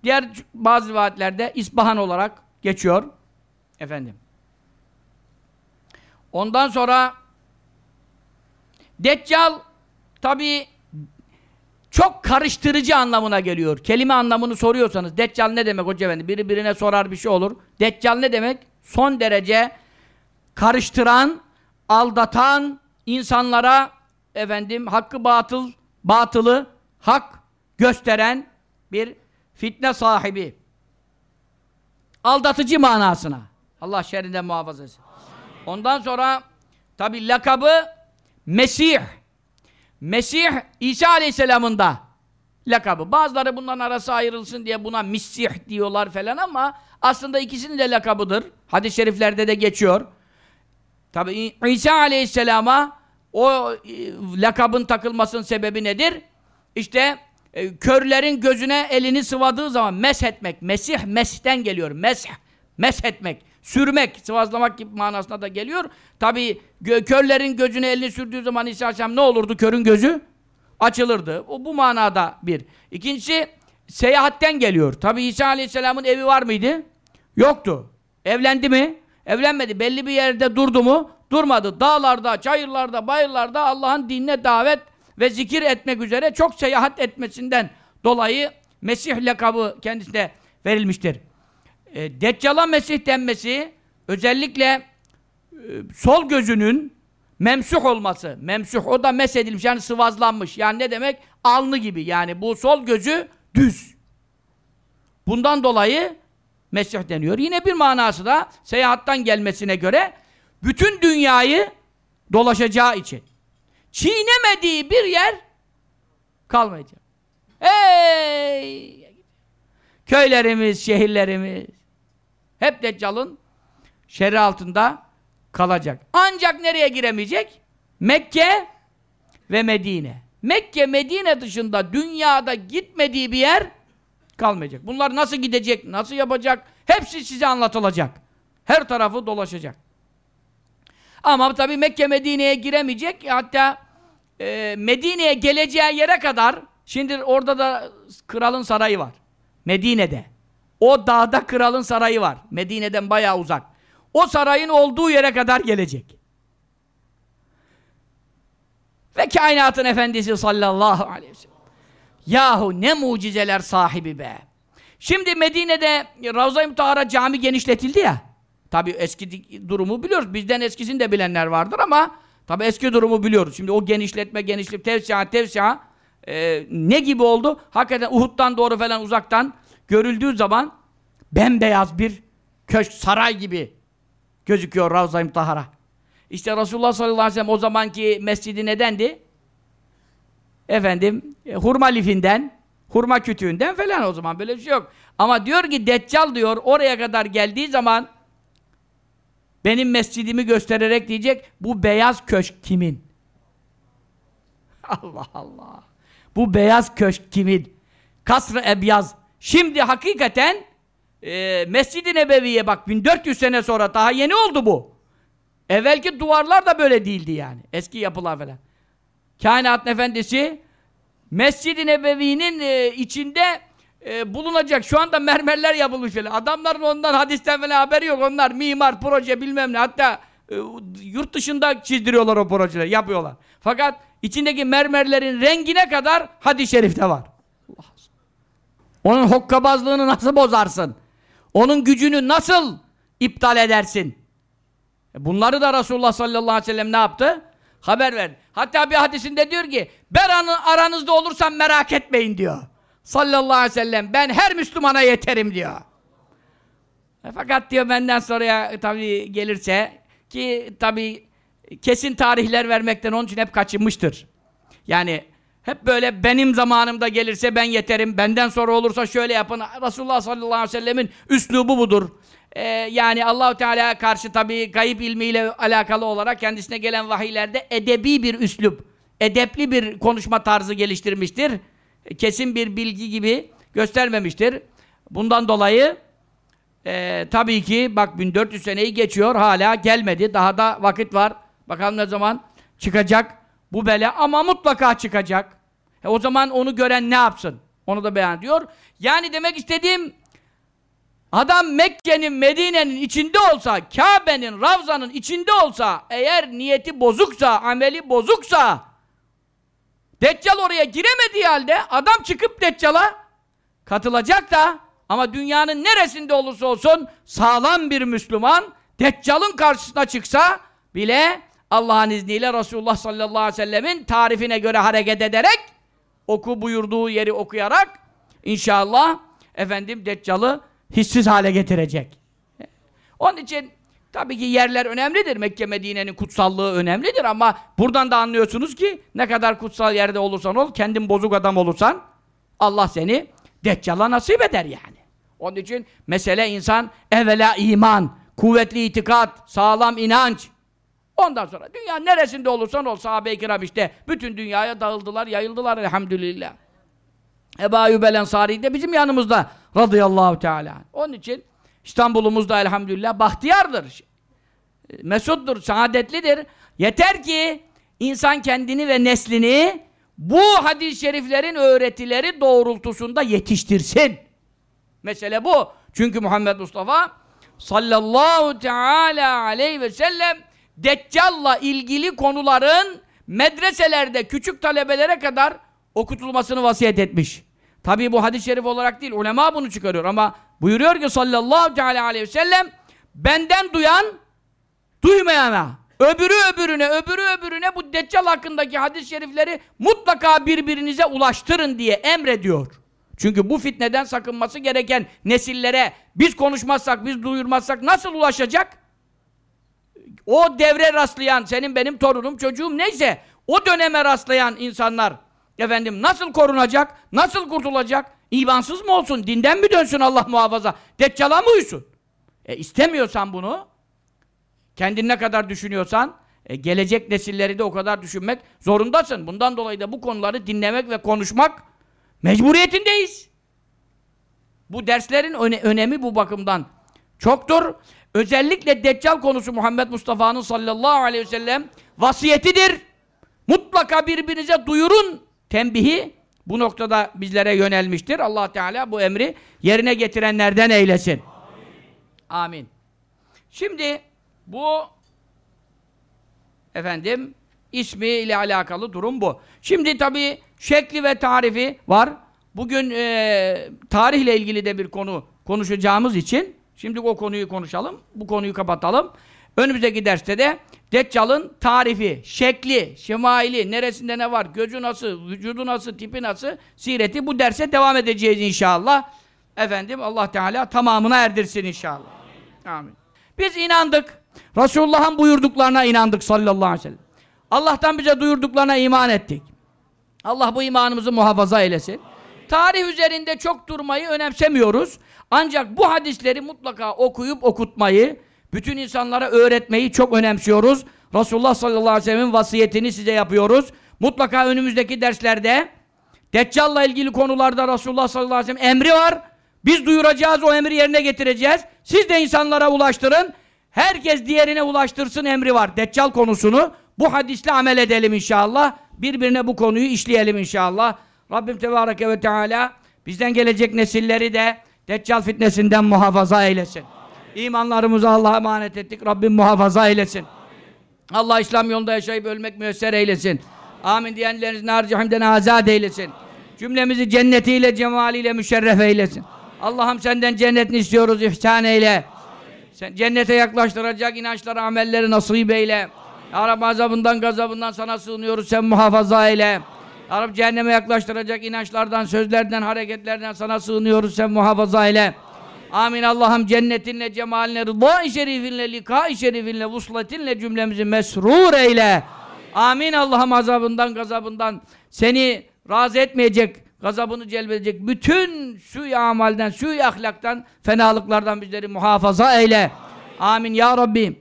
[SPEAKER 1] diğer bazı rivayetlerde İsbahan olarak geçiyor. Efendim. Ondan sonra Deccal tabi çok karıştırıcı anlamına geliyor. Kelime anlamını soruyorsanız Deccal ne demek hoca efendi? Biri birine sorar bir şey olur. Deccal ne demek? Son derece karıştıran, aldatan, insanlara efendim hakkı batıl, batılı hak gösteren bir fitne sahibi. Aldatıcı manasına. Allah şerrinden muhafaza etsin. Ondan sonra tabi lakabı Mesih. Mesih İsa Aleyhisselam'ın da lakabı. Bazıları bundan arası ayrılsın diye buna Misih diyorlar falan ama aslında ikisinin de lakabıdır. Hadis-i şeriflerde de geçiyor. Tabi İsa Aleyhisselam'a o e, lakabın takılmasının sebebi nedir? İşte e, körlerin gözüne elini sıvadığı zaman mesh etmek. Mesih, mesihten geliyor. Mesh, mesh etmek. Sürmek, sıvazlamak gibi manasına da geliyor. Tabi gö körlerin gözüne elini sürdüğü zaman İsa Aleyhisselam ne olurdu? Körün gözü açılırdı. O bu manada bir. İkincisi seyahatten geliyor. Tabi İsa Aleyhisselam'ın evi var mıydı? Yoktu. Evlendi mi? Evlenmedi. Belli bir yerde durdu mu? Durmadı. Dağlarda, çayırlarda, bayırlarda Allah'ın dinine davet ve zikir etmek üzere çok seyahat etmesinden dolayı Mesih lakabı kendisine verilmiştir. E, Deccal'a Mesih denmesi özellikle e, sol gözünün memsuh olması. Memsuh o da mesedilmiş yani sıvazlanmış. Yani ne demek? Alnı gibi yani bu sol gözü düz. Bundan dolayı Mesih deniyor. Yine bir manası da seyahattan gelmesine göre bütün dünyayı dolaşacağı için. Çiğnemediği bir yer kalmayacak. Hey! Köylerimiz, şehirlerimiz hep Deccal'ın şerri altında kalacak. Ancak nereye giremeyecek? Mekke ve Medine. Mekke, Medine dışında dünyada gitmediği bir yer kalmayacak. Bunlar nasıl gidecek, nasıl yapacak? Hepsi size anlatılacak. Her tarafı dolaşacak. Ama tabi Mekke Medine'ye giremeyecek. Hatta e, Medine'ye geleceği yere kadar şimdi orada da kralın sarayı var. Medine'de. O dağda kralın sarayı var. Medine'den bayağı uzak. O sarayın olduğu yere kadar gelecek. Ve kainatın efendisi sallallahu aleyhi ve sellem. Yahu ne mucizeler sahibi be. Şimdi Medine'de Ravza-i Mutahara cami genişletildi ya. Tabi eski durumu biliyoruz. Bizden eskisini de bilenler vardır ama tabi eski durumu biliyoruz. Şimdi o genişletme, genişlik, tevsiha, tevsiha e, ne gibi oldu? Hakikaten Uhud'dan doğru falan uzaktan görüldüğü zaman bembeyaz bir köşk, saray gibi gözüküyor Ravza-i Mutahara. İşte Resulullah sallallahu aleyhi ve sellem o zamanki mescidi nedendi? Efendim, e, hurma lifinden, hurma kütüğünden falan o zaman böyle bir şey yok. Ama diyor ki Deccal diyor oraya kadar geldiği zaman benim mescidimi göstererek diyecek bu beyaz köşk kimin? Allah Allah. Bu beyaz köşk kimin? Kasr-ı Ebyaz. Şimdi hakikaten e, Mescid-i Nebevi'ye bak 1400 sene sonra daha yeni oldu bu. Evvelki duvarlar da böyle değildi yani. Eski yapılar falan. Kainatın efendisi Mescid-i Nebevi'nin e, içinde e, bulunacak. Şu anda mermerler yapılmış öyle. Adamların ondan hadisten falan haberi yok. Onlar mimar, proje bilmem ne. Hatta e, yurt dışında çizdiriyorlar o projeleri, yapıyorlar. Fakat içindeki mermerlerin rengine kadar hadis-i şerifte var. Onun hokkabazlığını nasıl bozarsın? Onun gücünü nasıl iptal edersin? E, bunları da Resulullah sallallahu aleyhi ve sellem ne yaptı? Haber verdi. Hatta bir hadisinde diyor ki ben aranızda olursam merak etmeyin diyor. Sallallahu aleyhi ve sellem ben her Müslümana yeterim diyor. E fakat diyor benden sonraya tabi gelirse ki tabi kesin tarihler vermekten onun için hep kaçınmıştır. Yani hep böyle benim zamanımda gelirse ben yeterim, benden sonra olursa şöyle yapın. Resulullah sallallahu aleyhi ve sellemin üslubu budur. Ee, yani Allahu Teala karşı tabi gayip ilmiyle alakalı olarak kendisine gelen vahiylerde edebi bir üslup, edepli bir konuşma tarzı geliştirmiştir kesin bir bilgi gibi göstermemiştir. Bundan dolayı e, tabii ki bak 1400 seneyi geçiyor hala gelmedi. Daha da vakit var. Bakalım ne zaman çıkacak bu bela ama mutlaka çıkacak. E, o zaman onu gören ne yapsın? Onu da beyan ediyor. Yani demek istediğim Adam Mekke'nin, Medine'nin içinde olsa, Kabe'nin, Ravza'nın içinde olsa, eğer niyeti bozuksa, ameli bozuksa, Deccal oraya giremediği halde adam çıkıp Deccal'a katılacak da ama dünyanın neresinde olursa olsun sağlam bir Müslüman Deccal'ın karşısına çıksa bile Allah'ın izniyle Resulullah sallallahu aleyhi ve sellemin tarifine göre hareket ederek oku buyurduğu yeri okuyarak inşallah efendim Deccal'ı hissiz hale getirecek. Onun için tabii ki yerler önemlidir. Mekke Medine'nin kutsallığı önemlidir ama buradan da anlıyorsunuz ki ne kadar kutsal yerde olursan ol, kendin bozuk adam olursan Allah seni Deccal'a nasip eder yani. Onun için mesele insan evvela iman, kuvvetli itikat, sağlam inanç. Ondan sonra dünya neresinde olursan ol sahabe-i kiram işte bütün dünyaya dağıldılar, yayıldılar elhamdülillah. Ebu Ayyub el de bizim yanımızda radıyallahu teala. Onun için İstanbul'umuzda elhamdülillah bahtiyardır. Mesuttur, saadetlidir. Yeter ki insan kendini ve neslini bu hadis-i şeriflerin öğretileri doğrultusunda yetiştirsin. Mesele bu. Çünkü Muhammed Mustafa sallallahu teala aleyhi ve sellem Deccal'la ilgili konuların medreselerde küçük talebelere kadar okutulmasını vasiyet etmiş. Tabi bu hadis-i şerif olarak değil, ulema bunu çıkarıyor ama buyuruyor ki sallallahu aleyhi ve sellem benden duyan duymayana, öbürü öbürüne, öbürü öbürüne bu Deccal hakkındaki hadis-i şerifleri mutlaka birbirinize ulaştırın diye emrediyor. Çünkü bu fitneden sakınması gereken nesillere biz konuşmazsak, biz duyurmazsak nasıl ulaşacak? O devre rastlayan, senin benim torunum, çocuğum neyse, o döneme rastlayan insanlar efendim nasıl korunacak, nasıl kurtulacak? İmansız mı olsun, dinden mi dönsün Allah muhafaza? Deccala mı uysun? E istemiyorsan bunu, kendin ne kadar düşünüyorsan, e, gelecek nesilleri de o kadar düşünmek zorundasın. Bundan dolayı da bu konuları dinlemek ve konuşmak mecburiyetindeyiz. Bu derslerin öne önemi bu bakımdan çoktur. Özellikle Deccal konusu Muhammed Mustafa'nın sallallahu aleyhi ve sellem vasiyetidir. Mutlaka birbirinize duyurun tembihi bu noktada bizlere yönelmiştir. Allah Teala bu emri yerine getirenlerden eylesin. Amin. Amin. Şimdi bu efendim ismi ile alakalı durum bu. Şimdi tabi şekli ve tarifi var. Bugün e, tarihle ilgili de bir konu konuşacağımız için şimdi o konuyu konuşalım. Bu konuyu kapatalım. Önümüzdeki derste de Deccal'ın tarifi, şekli, şemaili, neresinde ne var, gözü nasıl, vücudu nasıl, tipi nasıl, sireti bu derse devam edeceğiz inşallah. Efendim Allah Teala tamamına erdirsin inşallah. Amin. Amin. Biz inandık. Resulullah'ın buyurduklarına inandık sallallahu aleyhi ve sellem. Allah'tan bize duyurduklarına iman ettik. Allah bu imanımızı muhafaza eylesin. Tarih üzerinde çok durmayı önemsemiyoruz. Ancak bu hadisleri mutlaka okuyup okutmayı, bütün insanlara öğretmeyi çok önemsiyoruz. Resulullah sallallahu aleyhi ve sellem'in vasiyetini size yapıyoruz. Mutlaka önümüzdeki derslerde Deccal'la ilgili konularda Resulullah sallallahu aleyhi ve sellem emri var. Biz duyuracağız, o emri yerine getireceğiz. Siz de insanlara ulaştırın. Herkes diğerine ulaştırsın emri var. Deccal konusunu bu hadisle amel edelim inşallah. Birbirine bu konuyu işleyelim inşallah. Rabbim Tebareke ve Teala bizden gelecek nesilleri de Deccal fitnesinden muhafaza eylesin. İmanlarımızı Allah'a emanet ettik. Rabbim muhafaza eylesin. Allah İslam yolunda yaşayıp ölmek müyesser eylesin. Amin diyenleriniz nar cehimden azat eylesin. Cümlemizi cennetiyle, cemaliyle müşerref eylesin. Allah'ım senden cennetini istiyoruz, ihsan eyle. Sen cennete yaklaştıracak inançları, amelleri nasip eyle. Ya Rabbi azabından, gazabından sana sığınıyoruz, sen muhafaza eyle. Ya Rabbi cehenneme yaklaştıracak inançlardan, sözlerden, hareketlerden sana sığınıyoruz, sen muhafaza eyle. Amin Allah'ım cennetinle, cemalinle, rıdâ-i şerifinle, likâ-i şerifinle, vusletinle cümlemizi mesrur eyle. Amin Allah'ım azabından, gazabından seni razı etmeyecek, gazabını celbedecek bütün sü amalden, sü ahlaktan, fenalıklardan bizleri muhafaza eyle. Amin, Amin ya Rabbi.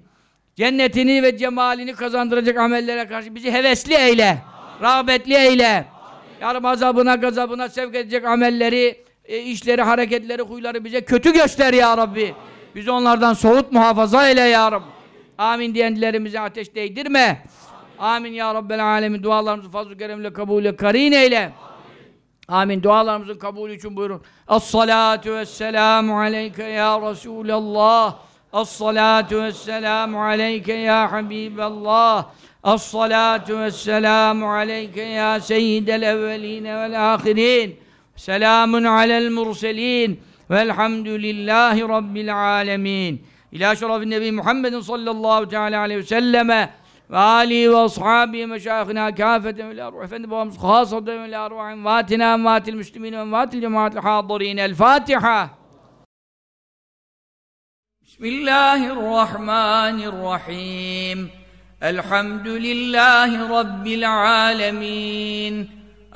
[SPEAKER 1] Cennetini ve cemalini kazandıracak amellere karşı bizi hevesli eyle. Amin. Rağbetli eyle. Amin. Azabına, gazabına sevk edecek amelleri, e, işleri, hareketleri, huyları bize kötü göster ya Rabbi. Bizi onlardan soğut muhafaza eyle ya Rabbi. Amin diyenlerimize ateş değdirme. Amin, ya Rabbel alemin. Dualarımızı fazl-ı keremle kabul karin eyle. Amin. Amin. Dualarımızın kabulü için buyurun. Es-salatu vesselamu aleyke ya Resulallah. Es-salatu vesselamu aleyke ya Habiballah. Es-salatu vesselamu aleyke ya seyyidel evveline vel ahirin. سلام على المرسلين والحمد لله رب العالمين. إلى شرف النبي محمد صلى الله تعالى عليه وسلم وآله وأصحابه مشايخنا كافة من الأرواح فإنه خاصة من الأرواح واتنا وات المسلمين وات الجماعة الحاضرين. الفاتحة. بسم الله الرحمن الرحيم. الحمد لله رب العالمين.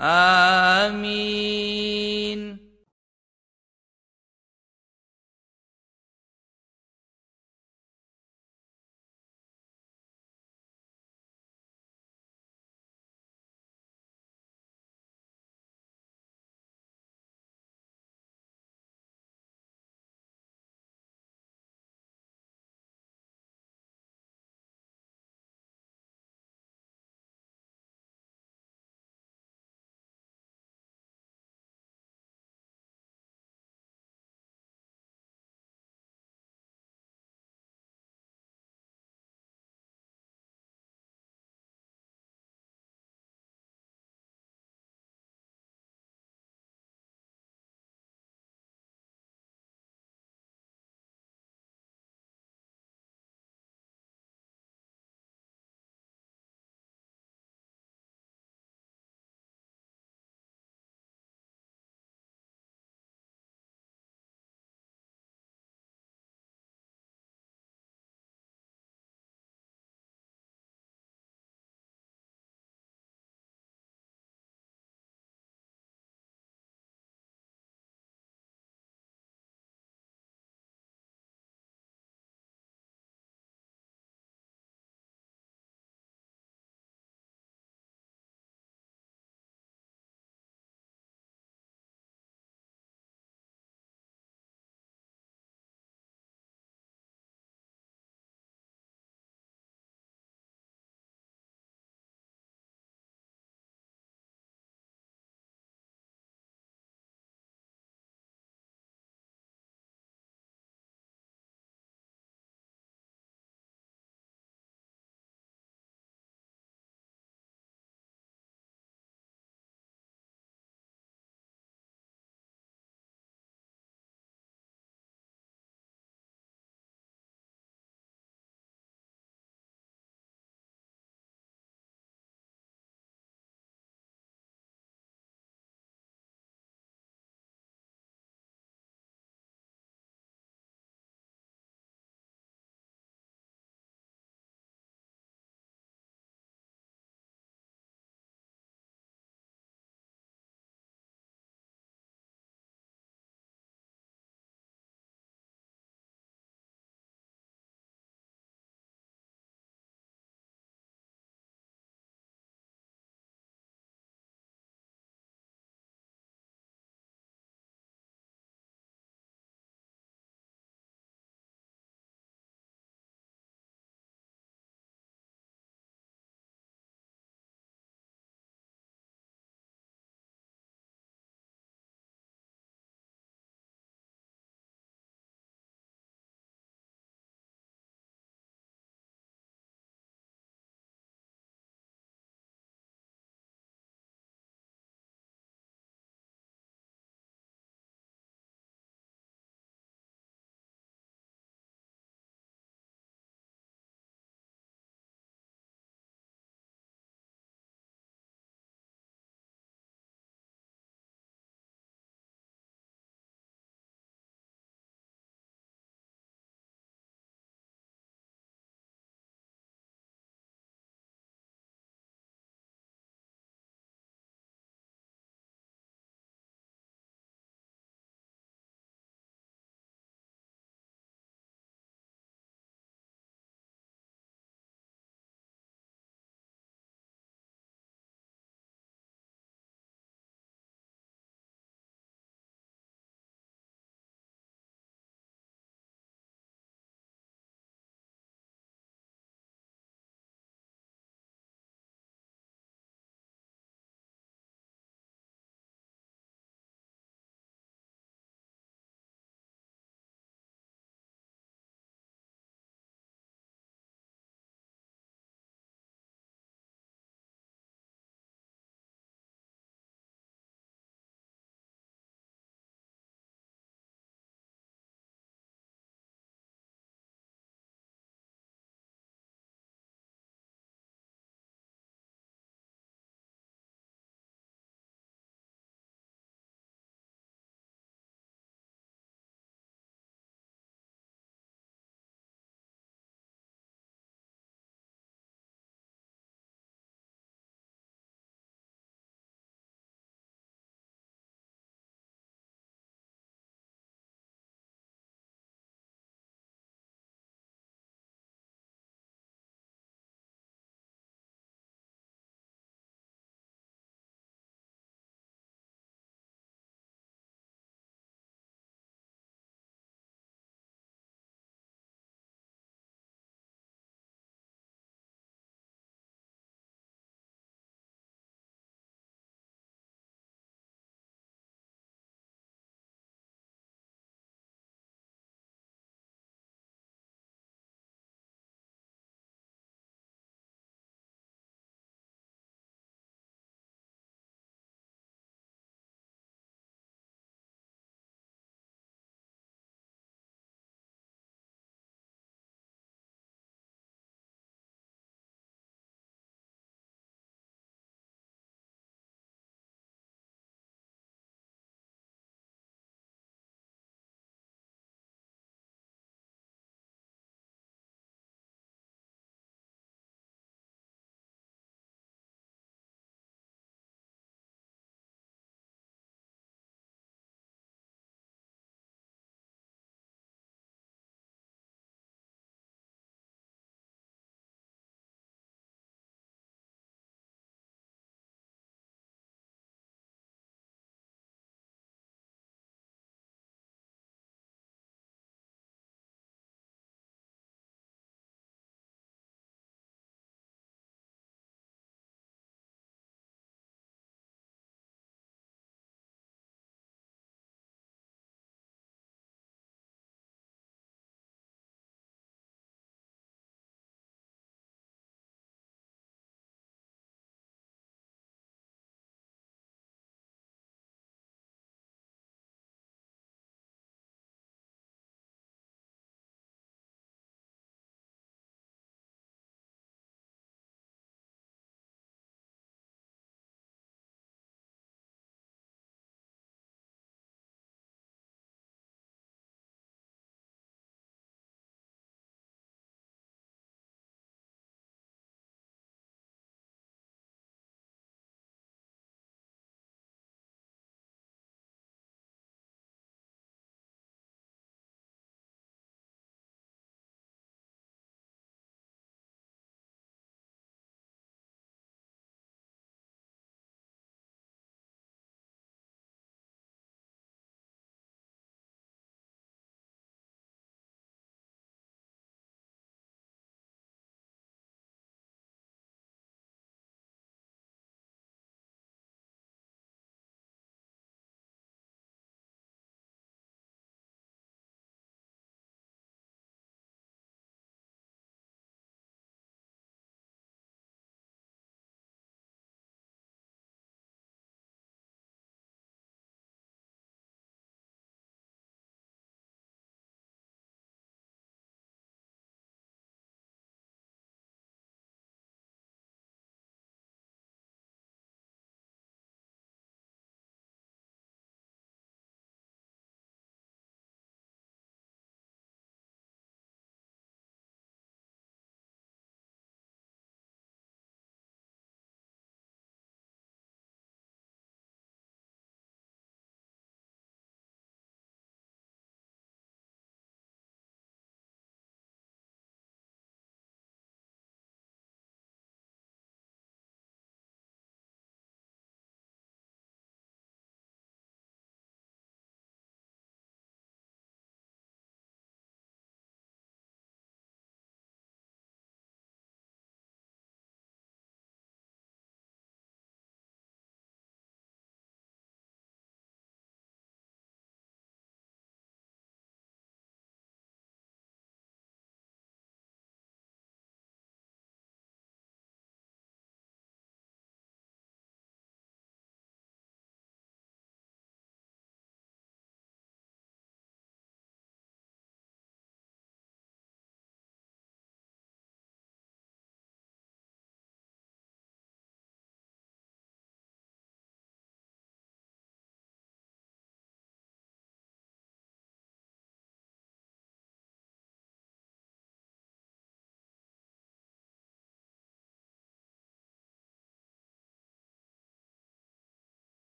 [SPEAKER 1] آمين.